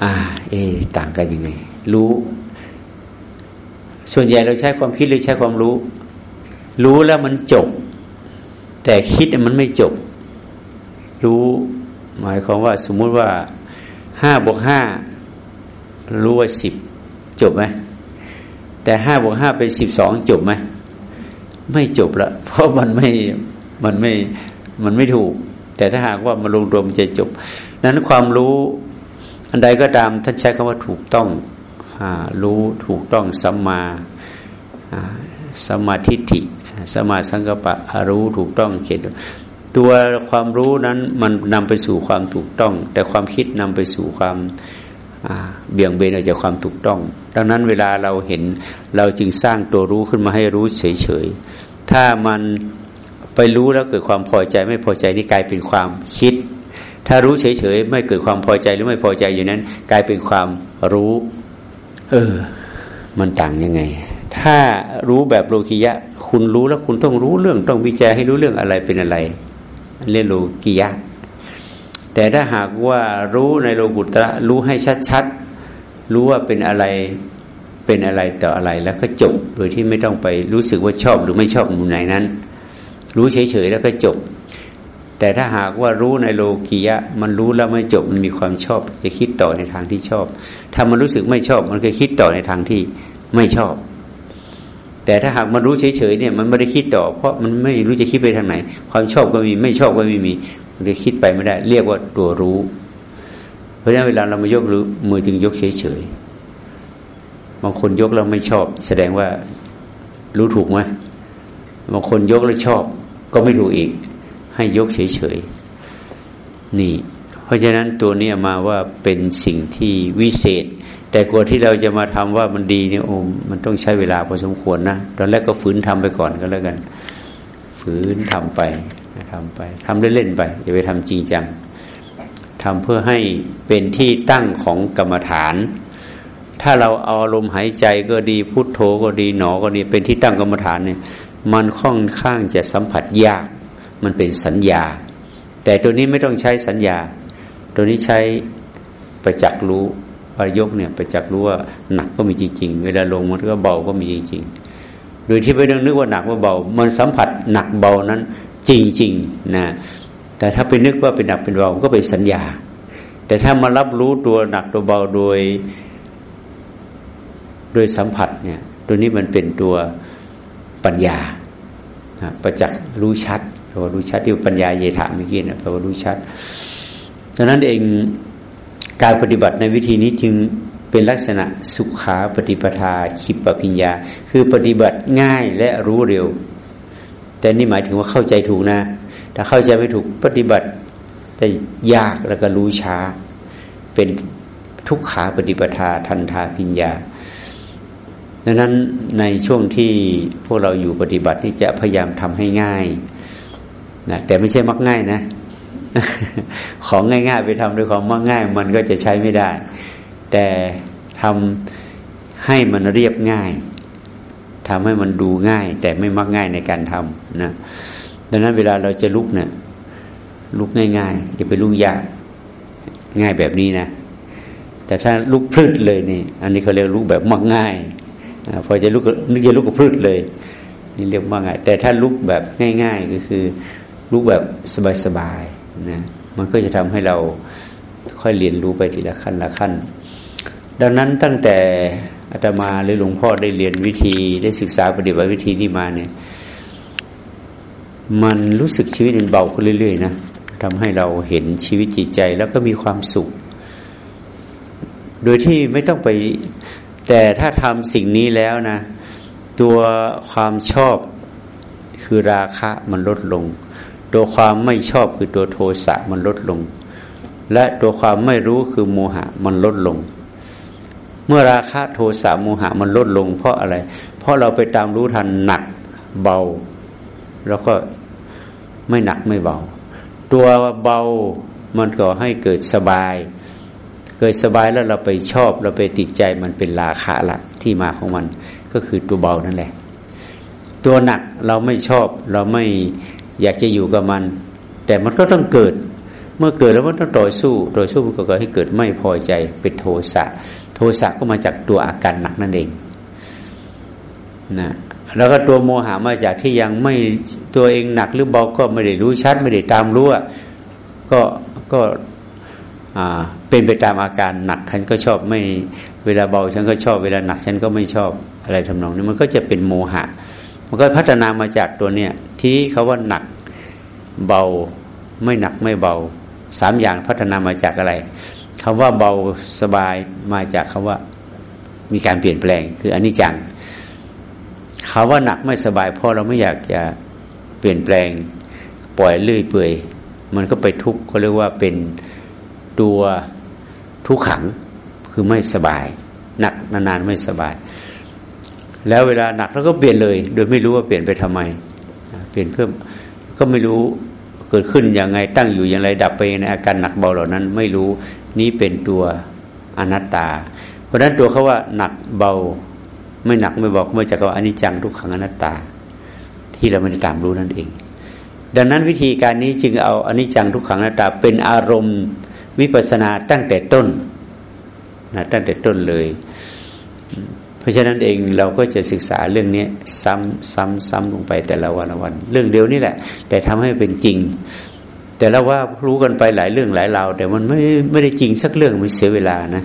อ่า เอ ต่างกันยังไง รู้ ส่วนใหญ่เราใช้ความคิดหรือใช้ความรู้ รู้แล้วมันจบ แต่คิดมันไม่จบ รู้ หมายความว่า สมมุติว่าห้าบวกห้ารู้ว่าสิบจบไหมแต่ห้าบวกห้าเป็นสิบสองจบไหมไม่จบละเพราะมันไม่มันไม่มันไม่ถูก แต่ถ้าหากว่ามาลงรวมจะจบ นั้นความรู้อันใดก็ตามท่านใช้คำว่าถูกต้อง รู้ถูกต้องสัมมาสัมมาทิฏฐิสัมมาสังกัปปะรู้ถูกต้องเขตตัวความรู้นั้นมันนำไปสู่ความถูกต้อง แต่ความคิดนำไปสู่ความเบี่ยงเบนออกจากความถูกต้อง ดังนั้นเวลาเราเห็นเราจึงสร้างตัวรู้ขึ้นมาให้รู้เฉยๆ ถ้ามันไปรู้แล้วเกิดความพอใจไม่พอใจนี่กลายเป็นความคิด ถ้ารู้เฉยๆ ไม่เกิดความพอใจหรือไม่พอใจอยู่นั้น กลายเป็นความรู้ เออ มันต่างยังไง ถ้ารู้แบบโลกิยะ คุณรู้แล้วคุณต้องรู้เรื่อง ต้องวิจัยให้รู้เรื่องอะไรเป็นอะไร เรียกโลกิยะ แต่ถ้าหากว่ารู้ในโลกุตระรู้ให้ชัดๆ รู้ว่าเป็นอะไรเป็นอะไรต่ออะไรแล้วก็จบ โดยที่ไม่ต้องไปรู้สึกว่าชอบหรือไม่ชอบมุมไหนนั้น รู้เฉยๆแล้วก็จบ แต่ถ้าหากว่ารู้ในโลกียะ มันรู้แล้วไม่จบมันมีความชอบ จะคิดต่อในทางที่ชอบ ถ้ามันรู้สึกไม่ชอบ มันก็คิดต่อในทางที่ไม่ชอบ แต่ถ้าหากมันรู้เฉยๆเนี่ย มันไม่ได้คิดต่อ เพราะมันไม่รู้จะคิดไปทางไหน ความชอบก็มีไม่ชอบก็ไม่มีมันจะคิดไปไม่ได้ เรียกว่าตัวรู้ เพราะฉะนั้นเวลาเรามายกหรือมือจึงยกเฉยๆบางคนยกแล้วไม่ชอบ แสดงว่ารู้ถูกไหมบางคนยกแล้วชอบ ก็ไม่ถูกอีก ให้ยกเฉยๆนี่ เพราะฉะนั้นตัวนี้มาว่าเป็นสิ่งที่วิเศษ แต่กว่าที่เราจะมาทำว่ามันดีเนี่ยโอ้มันต้องใช้เวลาพอสมควรนะตอนแรกก็ฝืนทำไปก่อนก็แล้วกัน ฝืนทำไปทำไปทำเล่นๆไปอย่าไปทำจริงจังทำเพื่อให้เป็นที่ตั้งของกรรมฐาน ถ้าเราเอาลมหายใจก็ดีพุทโธก็ดีหนอก็ดีเป็นที่ตั้งกรรมฐานเนี่ยมันค่อนข้างจะสัมผัสยาก มันเป็นสัญญา แต่ตัวนี้ไม่ต้องใช้สัญญา ตัวนี้ใช้ประจักษ์รู้อายกเนี่ยประจักษ์รู้ว่าหนักก็มีจริงๆ เวลาลงมันก็เบาก็มีจริงๆ โดยที่ไม่ต้องนึกว่าหนักว่าเบา มันสัมผัสหนักเบานั้นจริงๆนะแต่ถ้าไปนึกว่าเป็นหนักเป็นเบาก็เป็นสัญญา แต่ถ้ามารับรู้ตัวหนักตัวเบาโดย โดยสัมผัสเนี่ยตัวนี้มันเป็นตัวปัญญาประจักษ์รู้ชัด ลว่ารู้ชัดที่ปัญญาเยถาเมื่อกี้นะแปลว่ารู้ชัดดังนั้นเองการปฏิบัติในวิธีนี้จึงเป็นลักษณะสุขาปฏิปทาขิปปิญญา คือปฏิบัติง่ายและรู้เร็ว แต่นี่หมายถึงว่าเข้าใจถูกนะ ถ้าเข้าใจไม่ถูกปฏิบัติแต่ยากแล้วก็รู้ช้า เป็นทุกขาปฏิปทาทันทาพิญญาดังนั้นในช่วงที่พวกเราอยู่ปฏิบัตินี่จะพยายามทำให้ง่าย นะแต่ไม่ใช่มักง่ายนะ ของง่ายๆ ไปทำด้วยความมักง่าย มันก็จะใช้ไม่ได้ แต่ทำให้มันเรียบง่ายทำให้มันดูง่าย แต่ไม่มักง่ายในการทำนะดังนั้นเวลาเราจะลุกเนะี่ยลุกง่ายๆอย่าไปลุกยากง่ายแบบนี้นะ แต่ถ้าลุกพลืดเลยนี่ อันนี้เขาเรียกลุกแบบมักง่ายพอจะลุกนึกจะลุกก็พลืดเลย นี่เรียกว่าง่ายแต่ถ้าลุกแบบง่าย ๆ ก็คือ ลุกแบบสบายๆนะมันก็จะทำให้เราค่อยเรียนรู้ไปทีละขั้นละขั้น ดังนั้นตั้งแต่อาตมาหรือหลวงพ่อได้เรียนวิธีได้ศึกษาปฏิบัติวิธีนี้มาเนี่ย มันรู้สึกชีวิตมันเบาขึ้นเรื่อยๆนะทำให้เราเห็นชีวิตจิตใจแล้วก็มีความสุข โดยที่ไม่ต้องไป แต่ถ้าทำสิ่งนี้แล้วนะ ตัวความชอบคือราคะมันลดลง ตัวความไม่ชอบคือตัวโทสะมันลดลง และตัวความไม่รู้คือโมหะมันลดลง เมื่อราคะโทสะโมหะมันลดลง เพราะอะไร เพราะเราไปตามรู้ทันหนักเบา แล้วก็ไม่หนักไม่เบา ตัวเบามันก็ให้เกิดสบาย เกิดสบายแล้วเราไปชอบเราไปติดใจมันเป็นราคะละที่มาของมัน ก็คือตัวเบานั่นแหละ ตัวหนักเราไม่ชอบเราไม่ อยากจะอยู่กับมัน แต่มันก็ต้องเกิด เมื่อเกิดแล้วมันต้องต่อสู้ต่อสู้มันก็ก่อให้เกิดไม่พอใจเป็นโทสะโทสะก็มาจากตัวอาการหนักนั่นเองนะแล้วก็ตัวโมหะมาจากที่ยังไม่ตัวเองหนักหรือเบาก็ไม่ได้รู้ชัด ไม่ได้ตามรู้ก็ก็เป็นไปตามอาการหนักฉันก็ชอบไม่เวลาเบาฉันก็ชอบเวลาหนักฉันก็ไม่ชอบอะไรทำนองนี้มันก็จะเป็นโมหะ มันก็พัฒนามาจากตัวเนี้ยที่เขาว่าหนักเบาไม่หนักไม่เบาสามอย่างพัฒนามาจากอะไรคำว่าเบาสบายมาจากคำว่ามีการเปลี่ยนแปลงคืออนิจจังเขาว่าหนักไม่สบายเพราะเราไม่อยากจะเปลี่ยนแปลงปล่อยเลื่อยเปื่อยมันก็ไปทุกข์เขาเรียกว่าเป็นตัวทุกขังคือไม่สบาย หนักนานๆไม่สบาย แล้วเวลาหนักเราก็เปลี่ยนเลย โดยไม่รู้ว่าเปลี่ยนไปทำไม เปลี่ยนเพิ่มก็ไม่รู้เกิดขึ้นยังไงตั้งอยู่อย่างไรดับไปในอาการหนักเบาเหล่านั้น ไม่รู้นี้เป็นตัวอนัตตา เพราะฉะนั้นตัวเขาว่าหนักเบาไม่หนักไม่บอกไม่จากว่าอนิจจังทุกขังอนัตตา ที่เราไม่ได้ตามรู้นั่นเอง ดังนั้นวิธีการนี้จึงเอาอนิจจังทุกขังอนัตตา เป็นอารมณ์วิปัสนาตั้งแต่ต้นนะตั้งแต่ต้นเลย ราะฉะนั้นเองเราก็จะศึกษาเรื่องนี้ซ้ำซ้ำซ้ำลงไปแต่ละวันละวัน เรื่องเดียวนี่แหละ แต่ทำให้เป็นจริง แต่เราว่ารู้กันไปหลายเรื่องหลายราวแต่มันไม่ไม่ได้จริงสักเรื่องมันเสียเวลานะ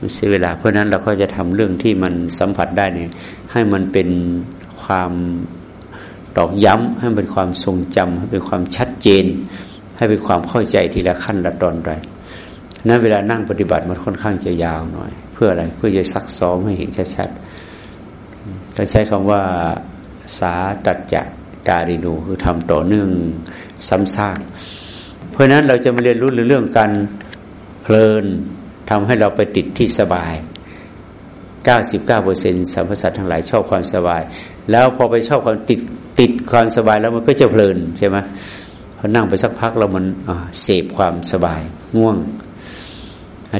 มันเสียเวลา เพราะนั้นเราก็จะทำเรื่องที่มันสัมผัสได้เนี่ยให้มันเป็นความตอกย้ำให้เป็นความทรงจำให้เป็นความชัดเจน ให้เป็นความเข้าใจทีละขั้นละตอนไปนั้นเวลานั่งปฏิบัติมันค่อนข้างจะยาวหน่อย พื่ออะไร เพื่อจะซักซ้อมให้เห็นชัดๆก็ใช้คำว่าสาตัดจักการินูคือทำต่อเนื่องซ้ำซากเพราะฉะนั้นเราจะมาเรียนรู้เรื่องการเพลินทำให้เราไปติดที่สบาย 99%สัมพสัตทั้งหลายชอบความสบาย แล้วพอไปชอบความติดติดความสบายแล้วมันก็จะเพลินใช่ไหมพอนั่งไปสักพักแล้วมันเสพความสบายง่วง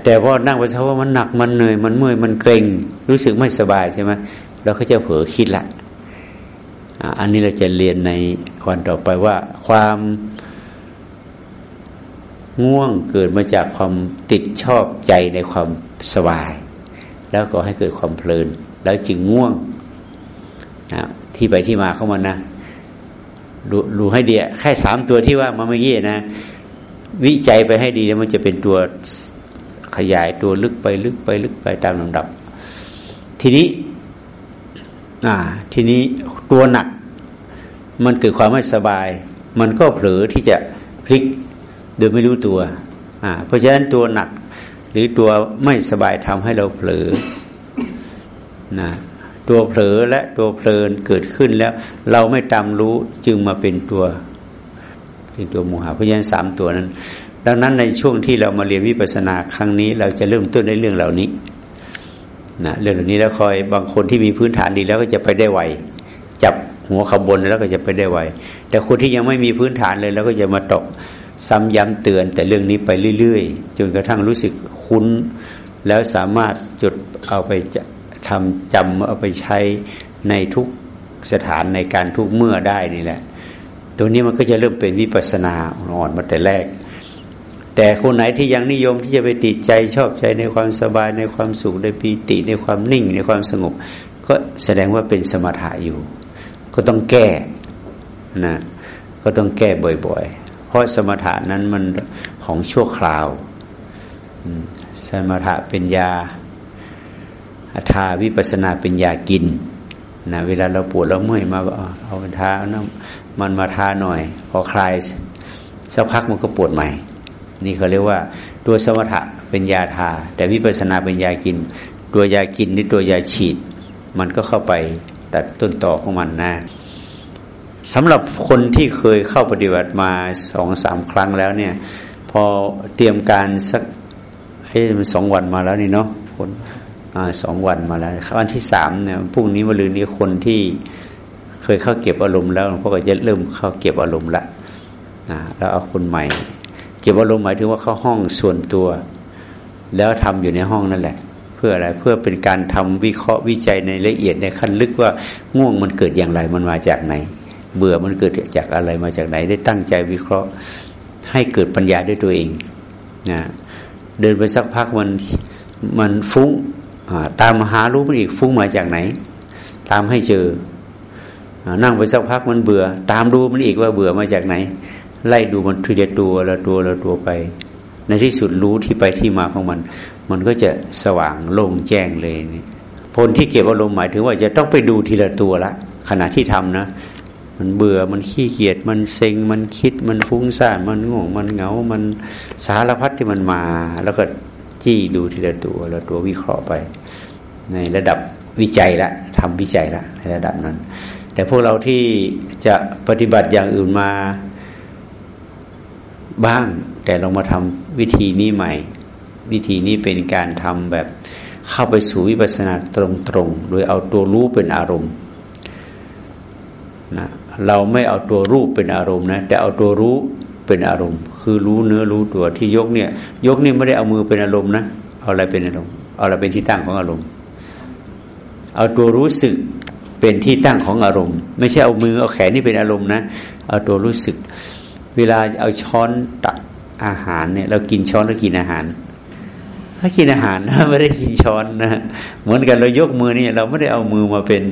แต่พอนั่งไปสักพักมันหนักมันเหนื่อยมันเมื่อยมันเกร็งรู้สึกไม่สบายใช่ไหมเราก็จะเผลอคิดละอันนี้เราจะเรียนในวันต่อไปว่า ความง่วงเกิดมาจากความติดชอบใจในความสบาย แล้วก็ให้เกิดความเพลิน แล้วจึงง่วงนะที่ไปที่มาเข้ามานะดูดูให้ดีแค่สามตัวที่ว่ามาเมื่อกี้นะ วิจัยไปให้ดีแล้วมันจะเป็นตัว ขยายตัวลึกไปลึกไปลึกไปตามลำดับ ทีนี้ทีนี้ตัวหนัก มันเกิดความไม่สบาย มันก็เผลอที่จะพลิกโดยไม่รู้ตัว เพราะฉะนั้นตัวหนักหรือตัวไม่สบายทำให้เราเผลอนะตัวเผลอและตัวเพลินเกิดขึ้นแล้ว เราไม่ตามรู้จึงมาเป็นตัวเป็นตัวโมหะเพราะฉะนั้นสามตัวนั้น ดังนั้นในช่วงที่เรามาเรียนวิปัสสนาครั้งนี้ เราจะเริ่มต้นในเรื่องเหล่านี้นะเรื่องเหล่านี้แล้วคอยบางคนที่มีพื้นฐานดีแล้วก็จะไปได้ไวจับหัวขบวนแล้วก็จะไปได้ไวแต่คนที่ยังไม่มีพื้นฐานเลย แล้วก็จะมาตกซ้ำย้ำเตือน แต่เรื่องนี้ไปเรื่อยๆ จนกระทั่งรู้สึกคุ้น แล้วสามารถจดเอาไปทำจำเอาไปใช้ในทุกสถานในการทุกเมื่อได้นี่แหละ ตัวนี้มันก็จะเริ่มเป็นวิปัสนาอ่อนมาแต่แรก แต่คนไหนที่ยังนิยมที่จะไปติดใจชอบใจในความสบายในความสุขในปีติในความนิ่งในความสงบ ก็แสดงว่าเป็นสมถะอยู่ ก็ต้องแก้นะก็ต้องแก้บ่อยๆ เพราะสมถะนั้นมันของชั่วคราว สมถะเป็นยาอาทาวิปัสนาเป็นยากินนะเวลาเราปวดเราเมื่อยมาเอาทาน้ำมันมาทาหน่อย พอคลายสักพักมันก็ปวดใหม่ นี่เขาเรียกว่าตัวสมถะเป็นยาทา แต่วิปัสนาเป็นยากิน ตัวยากินนี่ตัวยาฉีด มันก็เข้าไปตัดต้นต่อของมันนะสำหรับคนที่เคยเข้าปฏิบัติมาสองสามครั้งแล้วเนี่ย พอเตรียมการสักให้มันสองวันมาแล้วนี่เนาะคนสองวันมาแล้ววันที่สามเนี่ยพรุ่งนี้มะรืนนี้คนที่เคยเข้าเก็บอารมณ์แล้วพวกก็จะเริ่มเข้าเก็บอารมณ์ละแล้วเอาคนใหม่ ก็บอารมณ์หมายถึงว่าเข้าห้องส่วนตัว แล้วทำอยู่ในห้องนั่นแหละ เพื่ออะไรเพื่อเป็นการทำวิเคราะห์วิจัยในละเอียดในขั้นลึกว่าง่วงมันเกิดอย่างไรมันมาจากไหน เบื่อมันเกิดจากอะไรมาจากไหน ได้ตั้งใจวิเคราะห์ให้เกิดปัญญาด้วยตัวเองนะเดินไปสักพักมันมันฟุ้งตามหารู้มันอีกฟุ้งมาจากไหน ตามให้เจอนั่งไปสักพักมันเบื่อ ตามดูมันอีกว่าเบื่อมาจากไหน ไล่ดูมันทีละตัวละตัวละตัวไป ในที่สุดรู้ที่ไปที่มาของมัน มันก็จะสว่างโล่งแจ้งเลยนี่ผลที่เก็บอารมณ์หมายถึงว่าจะต้องไปดูทีละตัวละขณะที่ทำนะ มันเบื่อมันขี้เกียจมันเซ็งมันคิดมันฟุ้งซ่านมันง่วงมันเหงา มันสารพัดที่มันมา แล้วก็จี้ดูทีละตัวล้วตัววิเคราะห์ไป ในระดับวิจัยละทำวิจัยละในระดับนั้น แต่พวกเราที่จะปฏิบัติอย่างอื่นมา บ้าง แต่ลองมาทำวิธีนี้ใหม่ วิธีนี้เป็นการทำแบบเข้าไปสู่วิปัสสนาตรงๆ โดยเอาตัวรู้เป็นอารมณ์นะเราไม่เอาตัวรูปเป็นอารมณ์นะแต่เอาตัวรู้เป็นอารมณ์ คือรู้เนื้อรู้ตัวที่ยกเนี่ย ยกนี่ไม่ได้เอามือเป็นอารมณ์นะเอาอะไรเป็นอารมณ์เอาอะไรเป็นที่ตั้งของอารมณ์ เอาตัวรู้สึกเป็นที่ตั้งของอารมณ์ ไม่ใช่เอามือเอาแขนนี่เป็นอารมณ์นะเอาตัวรู้สึก เวลาเอาช้อนตักอาหารเนี่ย เรากินช้อนแล้วกินอาหาร ถ้ากินอาหารนะไม่ได้กินช้อนนะเหมือนกันเรายกมือนี่เราไม่ได้เอามือมาเป็น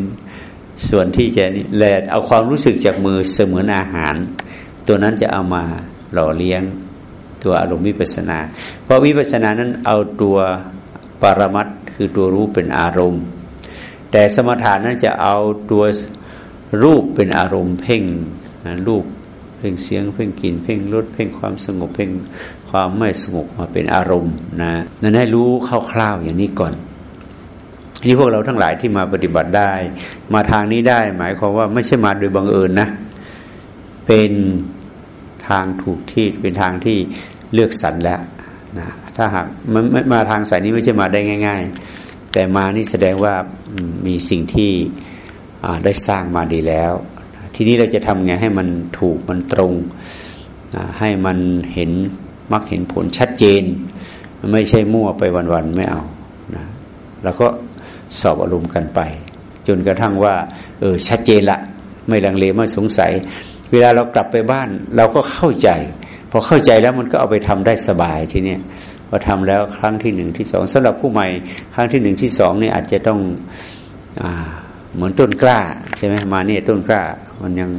ส่วนที่จะแลดเอาความรู้สึกจากมือเสมือนอาหาร ตัวนั้นจะเอามาหล่อเลี้ยงตัวอารมณ์วิปัสนา เพราะวิปัสนานั้นเอาตัวปรมัตคือตัวรู้เป็นอารมณ์ แต่สมถานั้นจะเอาตัวรูปเป็นอารมณ์เพ่งรูป เพ่งเสียง เพ่งกลิ่นเพ่งรสเพ่งความสงบเพ่งความไม่สงบมาเป็นอารมณ์นะนั้นให้รู้คร่าวๆอย่างนี้ก่อนนี่พวกเราทั้งหลายที่มาปฏิบัติได้ มาทางนี้ได้ หมายความว่าไม่ใช่มาโดยบังเอิญนะ เป็นทางถูกที่เป็นทางที่เลือกสรรแล้วนะถ้าหากมันมาทางสายนี้ไม่ใช่มาได้ง่าย ๆ แต่มานี่แสดงว่ามีสิ่งที่ได้สร้างมาดีแล้ว ทีนี้เราจะทำไงให้มันถูกมันตรง ให้มันเห็นมักเห็นผลชัดเจน ไม่ใช่มั่วไปวันๆไม่เอานะแล้วก็สอบอารมณ์กันไป จนกระทั่งว่า เออชัดเจนละ ไม่ลังเลไม่สงสัย เวลาเรากลับไปบ้าน เราก็เข้าใจพอเข้าใจแล้วมันก็เอาไปทำได้สบายทีเนี้ยพอทำแล้วครั้งที่หนึ่งที่สองสำหรับผู้ใหม่ ครั้งที่หนึ่งที่สองนี่อาจจะต้องอ่า เหมือนต้นกล้าใช่ไหมมาเนี่ยต้นกล้า มันยัง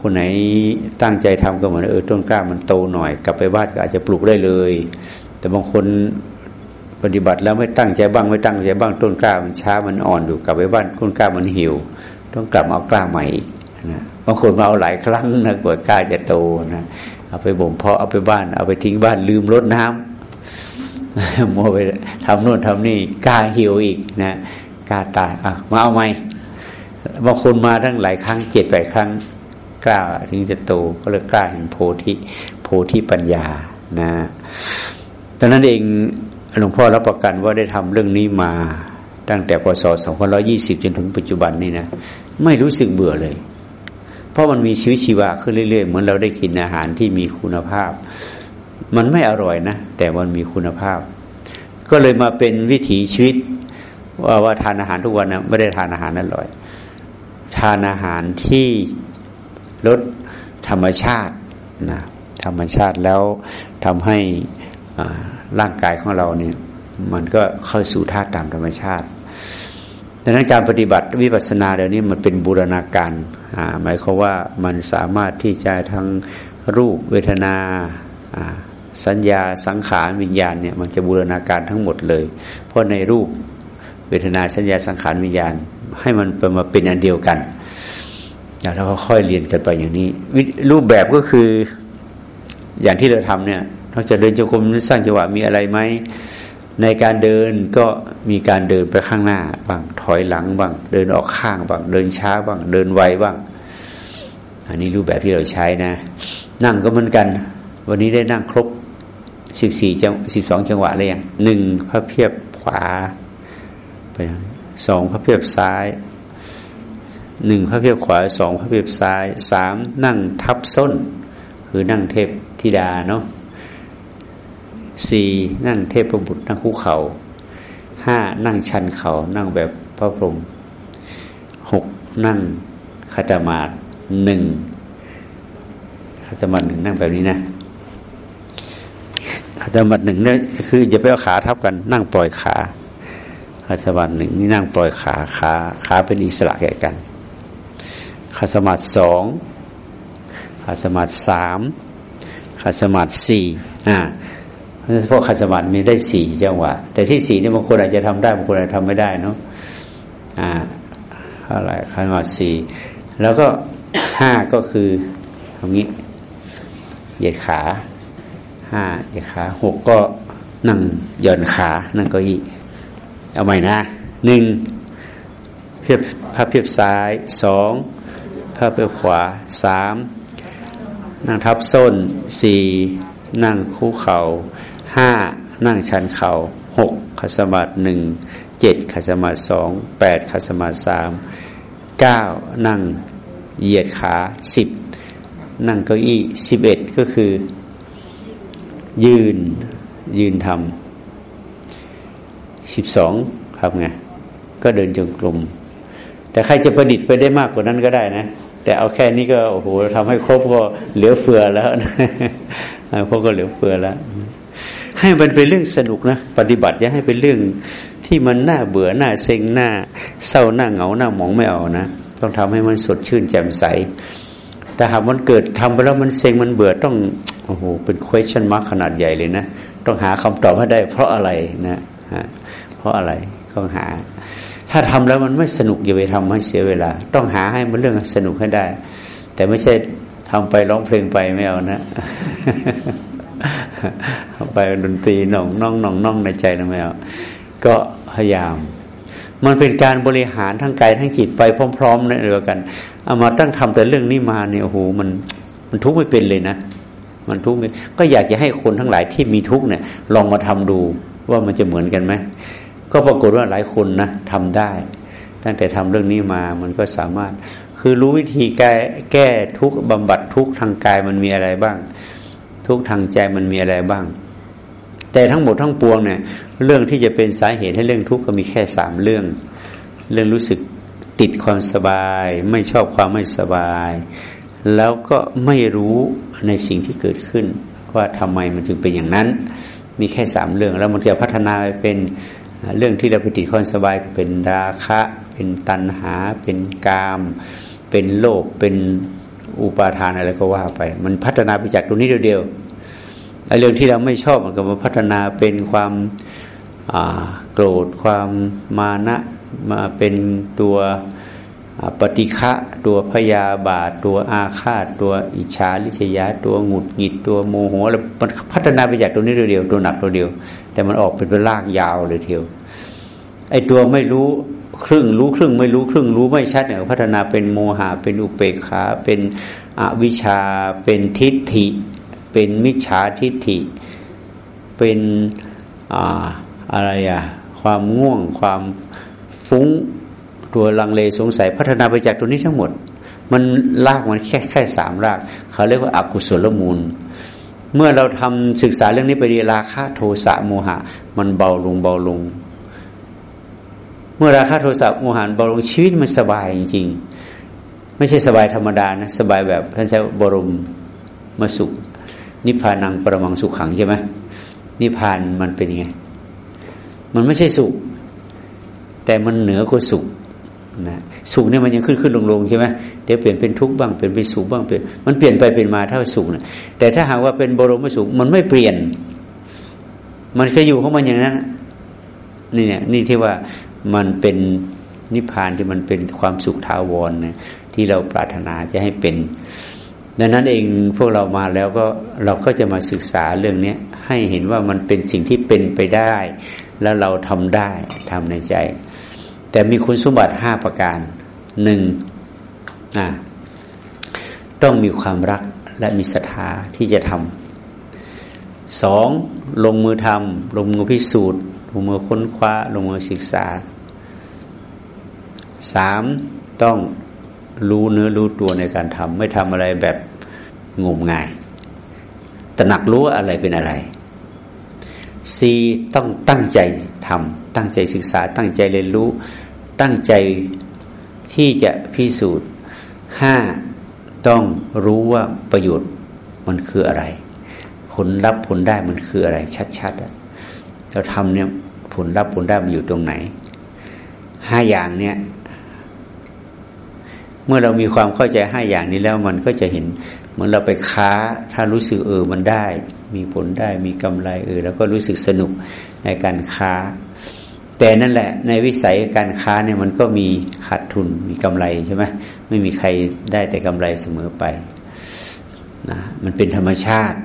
คนไหนตั้งใจทำก็เหมือนเออต้นกล้ามันโตหน่อย กลับไปบ้านก็อาจจะปลูกได้เลย แต่บางคนปฏิบัติแล้วไม่ตั้งใจบ้างไม่ตั้งใจบ้างต้นกล้ามันช้ามันอ่อนอยู่กลับไปบ้านต้นกล้ามันหิวต้องกลับมาเอากล้าใหม่นะบางคนมาเอาหลายครั้งนะกว่ากล้าจะโตนะเอาไปบ่มเพาะเอาไปบ้าน เอาไปทิ้งบ้านลืมรดน้ำมัวไปทำโน่นทำนี่กล้าหิวอีกนะ กล้าตายอะมาเอาใหมบางคนมาทั้งหลายครั้งเจ็ดแปดครั้งกล้าถึงจะโตก็เลยกล้าเห็นโพธิโพธิปัญญานะตอนนั้นเองหลวงพ่อรับประกันว่าได้ทำเรื่องนี้มาตั้งแต่พศ2520 จนถึงปัจจุบันนี่นะไม่รู้สึกเบื่อเลย เพราะมันมีชีวิตชีวาขึ้นเรื่อยๆ เหมือนเราได้กินอาหารที่มีคุณภาพ มันไม่อร่อยนะ แต่มันมีคุณภาพ ก็เลยมาเป็นวิถีชีวิต ว่าว่าทานอาหารทุกวันนะไม่ได้ทานอาหารอร่อย ทานอาหารที่ลดธรรมชาตินะธรรมชาติแล้วทำให้ร่างกายของเราเนี่ยมันก็เข้าสู่ธาตุตามธรรมชาติดังนั้นการปฏิบัติวิปัสสนาเดี๋ยวนี้มันเป็นบูรณาการหมายความว่ามันสามารถที่จะทั้งรูปเวทนาสัญญาสังขารวิญญาณเนี่ยมันจะบูรณาการทั้งหมดเลย เพราะในรูป เวทนาสัญญาสังขารวิญญาณ ให้มันเป็นมาเป็นอันเดียวกันแล้วก็ค่อยเรียนกันไปอย่างนี้ รูปแบบก็คืออย่างที่เราทำเนี่ยนอกจากเดินจงกรมสร้างจังหวะมีอะไรไหมในการเดินก็มีการเดินไปข้างหน้าบ้างถอยหลังบ้างเดินออกข้างบ้างเดินช้าบ้างเดินไวบ้าง อันนี้รูปแบบที่เราใช้นะ นั่งก็เหมือนกัน วันนี้ได้นั่งครบสิบสี่จังสิบสองจังหวะเลยอย่างหนึ่งพระเพียบขวา ไปสองพระเพียบซ้ายหนึ่งพระเพียบขวาสองพระเพียบซ้ายสามนั่งทับส้น คือนั่งเทพธิดาเนาะสี่นั่งเทพประบุตรนั่งคู่เขาห้านั่งชันเขานั่งแบบพระพรหมหกนั่งคาตมาดหนึ่งคาตมาดหนึ่งนั่งแบบนี้นะคาตมาดหนึ่งเนี่ยคืออย่าไปเอาขาทับกัน นั่งปล่อยขา คาตมาดหนึ่งนี่นั่งปล่อยขาขาขาเป็นอิสระแก่กันคาสมาดสองคาสมาดสามคาสมาดสี่อ่าเพราะขัสมาธิมีได้สี่จังหวะ แต่ที่สี่นี่บางคนอาจจะทำได้บางคนอาจจะทำไม่ได้เนาะอ่าอะไรขัสมาธิสี่แล้วก็ห้าก็คือตรงนี้เหยียดขาห้าเหยียดขาหกก็นั่งหย่อนขานั่งเก้าอี้ เอาใหม่นะหนึ่งเพียบภาพเพียบซ้ายสองภาพเพียบขวาสามนั่งทับส้นสี่นั่งคู่เข่าห้านั่งชันเขา่าหกขัสมาธิหนึ่งเจ็ดขัสมาธิสองแปดขัสมาธิสามเก้านั่งเหยียดขาสิบนั่งเก้าอี้สิบเอ็ดก็คือ ยืนยืนทำ สิบสองครับไงก็เดินจงกรมแต่ใครจะประดิษฐ์ไปได้มากกว่านั้นก็ได้นะ แต่เอาแค่นี้ก็โอ้โหทำให้ครบก็เหลือเฟือแล้วนะพวกก็เหลือเฟือแล้ว ให้มันเป็นเรื่องสนุกนะ ปฏิบัติอย่าให้เป็นเรื่องที่มันน่าเบื่อหน้าเซ็งหน้า เศร้าหน้าเหงาหน้าหมองไม่เอานะต้องทำให้มันสดชื่นแจ่มใส แต่หากมันเกิดทำไปแล้วมันเซ็งมันเบื่อต้องโอ้โหเป็น question mark ขนาดใหญ่เลยนะ ต้องหาคำตอบให้ได้เพราะอะไรนะฮะ เพราะอะไรต้องหา ถ้าทำแล้วมันไม่สนุกอย่าไปทำให้เสียเวลา ต้องหาให้มันเรื่องสนุกให้ได้ แต่ไม่ใช่ทำไปร้องเพลงไปไม่เอานะไปดนตรีน่องน่องน่องน่องในใจนะไม่เอาก็พยายาม มันเป็นการบริหารทั้งกายทั้งจิตไปพร้อมๆนั่นเดียวกันเอามาตั้งทำแต่เรื่องนี้มาเนี่ยโอ้โหมันมันทุกข์ไม่เป็นเลยนะมันทุกข์ก็อยากจะให้คนทั้งหลายที่มีทุกข์เนี่ย ลองมาทำดูว่ามันจะเหมือนกันไหม ก็ปรากฏว่าหลายคนนะทำได้ ตั้งแต่ทำเรื่องนี้มามันก็สามารถ คือรู้วิธีแก้แก้ทุกบำบัดทุกทางกายมันมีอะไรบ้าง ทุกทางใจมันมีอะไรบ้าง แต่ทั้งหมดทั้งปวงเนี่ย เรื่องที่จะเป็นสาเหตุให้เรื่องทุกข์ก็มีแค่สามเรื่อง เรื่องรู้สึกติดความสบาย ไม่ชอบความไม่สบาย แล้วก็ไม่รู้ในสิ่งที่เกิดขึ้น ว่าทำไมมันถึงเป็นอย่างนั้น มีแค่สามเรื่องแล้วมันจะพัฒนาไปเป็น เรื่องที่เราไปติดความสบายเป็นราคะ เป็นตัณหา เป็นกาม เป็นโลภเป็นอุปาทานอะไรก็ว่าไป มันพัฒนาไปจากตรงนี้เดียวไอ้เรื่องที่เราไม่ชอบมันก็มาพัฒนาเป็นความโกรธความมานะมาเป็นตัวปฏิฆะตัวพยาบาท ตัวอาฆาต ตัวอิจฉาลิษยา ตัวหงุดหงิดตัวโมโหแล้วมันพัฒนาไปจากตัวนี้เดียวตัวหนักตัวเดียว แต่มันออกเป็นเป็นลากยาวเลยเทียวไอ้ตัวไม่รู้ครึ่งรู้ครึ่งไม่รู้ครึ่งรู้ไม่ชัดเนี่ยพัฒนาเป็นโมหะเป็นอุเปกขาเป็นอวิชชาเป็นทิฏฐิ เป็นมิจฉาทิฏฐิ เป็นอ่าอะไรอะความง่วงความฟุ้งตัวลังเลสงสัยพัฒนาไปจากตัวนี้ทั้งหมด มันลากมันแค่แค่สามราก เขาเรียกว่าอากุศลมูล เมื่อเราทำศึกษาเรื่องนี้ไปดีราคะโทสะโมหะ มันเบาลงเบาลง เมื่อราคะโทสะโมหะเบาลงชีวิตมันสบายจริง ๆ ไม่ใช่สบายธรรมดานะสบายแบบท่านใช้บรมมาสุข นิพพานังประมังสุขขังใช่ไหมนิพพานมันเป็นยังไง มันไม่ใช่สุข แต่มันเหนือกว่าสุข นะสุขเนี่ยมันยังขึ้นขึ้นลงลงใช่ไหมเดี๋ยวเปลี่ยนเป็นทุกข์บ้างเปลี่ยนเป็นสุขบ้างเปลี่ยนมันเปลี่ยนไปเป็นมาเท่าสุขนะแต่ถ้าหากว่าเป็นบรมสุขมันไม่เปลี่ยน มันจะอยู่ของมันอย่างนั้นนี่เนี่ยนี่ที่ว่ามันเป็นนิพพานที่มันเป็นความสุขทาวรนะที่เราปรารถนาจะให้เป็น ดังนั้นเองพวกเรามาแล้วก็เราก็จะมาศึกษาเรื่องนี้ให้เห็นว่ามันเป็นสิ่งที่เป็นไปได้ แล้วเราทำได้ทำในใจ แต่มีคุณสมบัติห้าประการหนึ่งต้องมีความรักและมีศรัทธาที่จะทำสองลงมือทำลงมือพิสูจน์ ลงมือค้นคว้า ลงมือศึกษาสามต้องรู้เนื้อรู้ตัวในการทำไม่ทำอะไรแบบงมงายตระหนักรู้อะไรเป็นอะไรสี่ต้องตั้งใจ ทำตั้งใจศึกษา ตั้งใจเรียนรู้ ตั้งใจที่จะพิสูจน์ห้าต้องรู้ว่าประโยชน์มันคืออะไร ผลรับผลได้มันคืออะไร ชัดๆเราทำเนี่ยผลรับผลได้มันอยู่ตรงไหนห้าอย่างเนี่ย เมื่อเรามีความเข้าใจห้าอย่างนี้แล้วมันก็จะเห็นเหมือนเราไปค้า ถ้ารู้สึกเออมันได้ มีผลได้มีกำไรเออแล้วก็รู้สึกสนุก ในการค้า แต่นั่นแหละ ในวิสัยการค้าเนี่ยมันก็มีขาดทุนมีกำไรใช่ไหมไม่มีใครได้แต่กำไรเสมอไปนะมันเป็นธรรมชาติ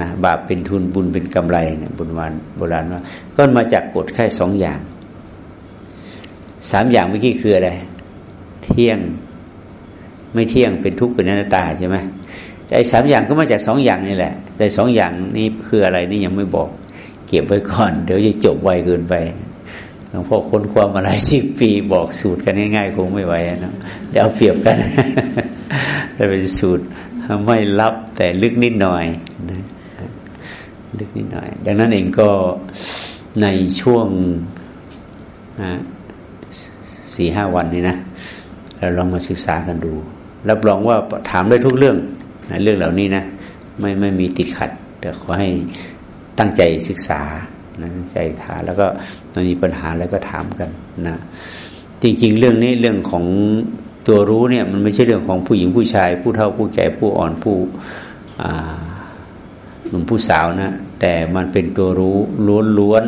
นะบาปเป็นทุนบุญเป็นกำไรเนี่ยบุญวานโบราณว่าก็มาจากกฎแค่สองอย่างสามอย่างเมื่อกี้คืออะไร เที่ยงไม่เที่ยงเป็นทุกข์เป็นอนัตตาใช่ไหมไอ้สามอย่างก็มาจากสองอย่างนี่แหละ แต่สองอย่างนี้คืออะไรนี่ยังไม่บอก ก็บไว้ก่อน เดี๋ยวจะจบไวเกินไปหลวงพ่อค้นความมาหลายสิบปีบอกสูตรกันง่ายๆคงไม่ไหวนะเดี๋ยวเปรียบกันจะเป็นสูตรไม่ลับแต่ลึกนิดหน่อยนะลึกนิดหน่อย ดังนั้นเองก็ในช่วงสี่ห้าวันนี้นะเราลองมาศึกษากันดู รับรองว่าถามได้ทุกเรื่องนะเรื่องเหล่านี้นะ ไม่ไม่มีติดขัด แต่ขอให้ ตั้งใจศึกษานะใจถามแล้วก็มันมีปัญหาแล้วก็ถามกันนะจริง ๆ เรื่องนี้เรื่องของตัวรู้เนี่ยมันไม่ใช่เรื่องของผู้หญิงผู้ชาย ผู้เฒ่าผู้แก่ผู้อ่อนผู้หนุ่มผู้สาวนะแต่มันเป็นตัวรู้ล้วน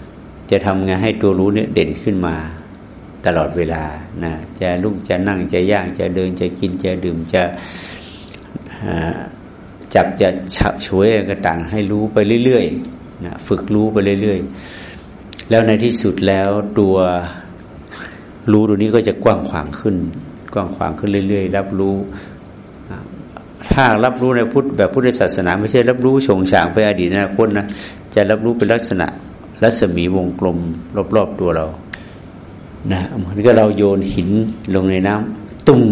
ๆจะทำไงให้ตัวรู้เนี่ยเด่นขึ้นมาตลอดเวลานะจะลุกจะนั่งจะย่างจะเดินจะกินจะดื่มจะ จับจะช่วยกระต่างให้รู้ไปเรื่อยๆนะฝึกรู้ไปเรื่อยๆ แล้วในที่สุดแล้วตัวรู้ตัวนี้ก็จะกว้างขวางขึ้น กว้างขวางขึ้นเรื่อย ๆ รับรู้ ถ้ารับรู้ในพุทธแบบพุทธศาสนา ไม่ใช่รับรู้ชงฉางไปอดีตอนาคตนะจะรับรู้เป็นลักษณะรัศมีวงกลม รอบๆตัวเรานะเหมือนกับเราโยนหินลงในน้ำตุ่ม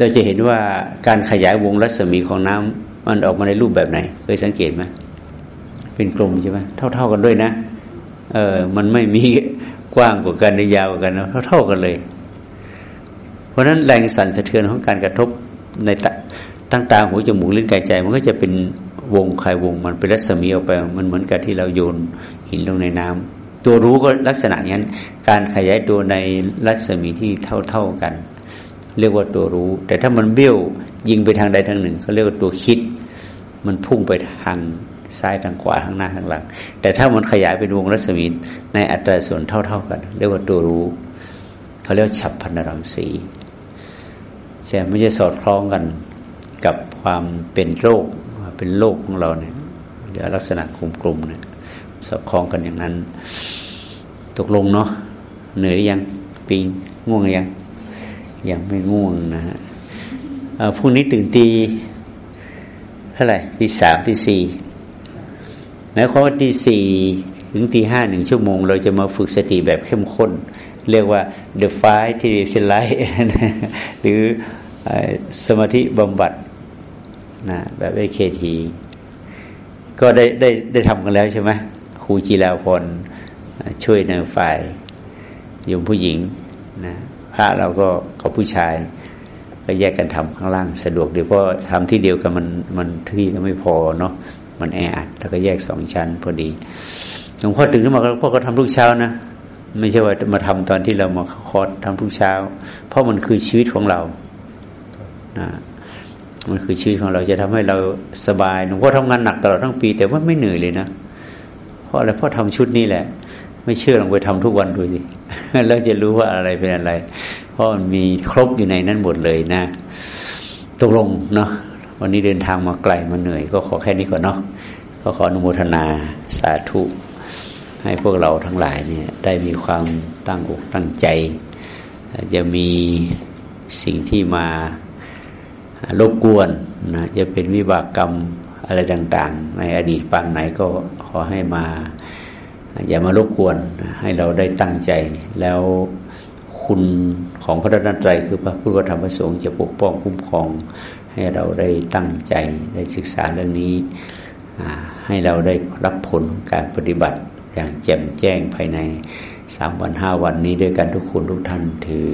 เราจะเห็นว่าการขยายวงรัศมีของน้ำมันออกมาในรูปแบบไหน เคยสังเกตไหมเป็นกลมใช่ไหมเท่า ๆกันด้วยนะ เออมันไม่มีกว้างกว่ากันหรือยาวกว่ากันเท่าๆกันเลย เพราะฉะนั้นแรงสั่นสะเทือนของการกระทบในตั้งตาหูจมูกลิ้นกายใจ มันก็จะเป็นวงใครวงมันเป็นรัศมีออกไป มันเหมือนกับที่เราโยนหินลงในน้ำตัวรู้ก็ลักษณะนั้น การขยายตัวในรัศมีที่เท่าๆกัน เรียกว่าตัวรู้ แต่ถ้ามันเบี้ยวยิงไปทางใดทางหนึ่งเขาเรียกว่าตัวคิด มันพุ่งไปทางซ้ายทางขวาทางหน้าทางหลัง แต่ถ้ามันขยายเป็นวงรัศมีในอัตราส่วนเท่า ๆกัน เรียกว่าตัวรู้เขาเรียกฉับพันรังสีใช่ไม่จะสอดคล้องกันกับความเป็นโรคเป็นโลกของเราเนี่ยลักษณะกลุ่มๆเนี่ยสอดคล้องกันอย่างนั้น ตกลงเนาะเหนื่อยหรือยังปีง่วงยัง ยังไม่ง่วงนะฮะพรุ่งนี้ตื่นตีเท่าไหร่ตีสามตีสี่หมายความว่าตีสี่ถึงตีห้าหนึ่งชั่วโมง เราจะมาฝึกสติแบบเข้มข้น เรียกว่า the five ที่เป็นไลท์หรือสมาธิบำบัดนะแบบไอเคทีก็ได้ได้ได้ทำกันแล้วใช่ไหมครูจีราพรช่วยในฝ่ายโยมผู้หญิงนะ ระเราก็กับผู้ชาย ก็แยกกันทำข้างล่างสะดวกดีเพราะทำที่เดียวกันมันมันที่ก็ไม่พอเนาะมันแออัดแล้วก็แยกสองชั้นพอดีหลวงพ่อตื่นขึ้นมาพ่อก็ทำทุกเช้านะไม่ใช่ว่ามาทำตอนที่เรามาคอร์สทำทุกเช้า เพราะมันคือชีวิตของเรานะมันคือชีวิตของเราจะทำให้เราสบายหลวงพ่อทำงานหนักตลอดทั้งปี แต่ว่าไม่เหนื่อยเลยนะ เพราะอะไรเพราะทำชุดนี้แหละ ไม่เชื่อลองไปทำทุกวันดูสิแล้วจะรู้ว่าอะไรเป็นอะไร เพราะมันมีครบอยู่ในนั้นหมดเลยนะตกลงเนาะวันนี้เดินทางมาไกลมาเหนื่อย ก็ขอแค่นี้ก่อนเนาะก็ขออนุโมทนาสาธุ ให้พวกเราทั้งหลายเนี่ยได้มีความตั้งอกตั้งใจ จะมีสิ่งที่มารบกวนนะจะเป็นวิบากกรรมอะไรต่าง ๆ ในอดีตปางไหนก็ขอให้มา อย่ามารบกวนให้เราได้ตั้งใจ แล้วคุณของพระรัตนตรัยคือพระพุทธธรรมประสงค์จะปกป้องคุ้มครอง ให้เราได้ตั้งใจได้ศึกษาเรื่องนี้ ให้เราได้รับผลของการปฏิบัติอย่างแจ่มแจ้งภายในสามวันห้าวันนี้ด้วยกันทุกคนทุกท่านถือ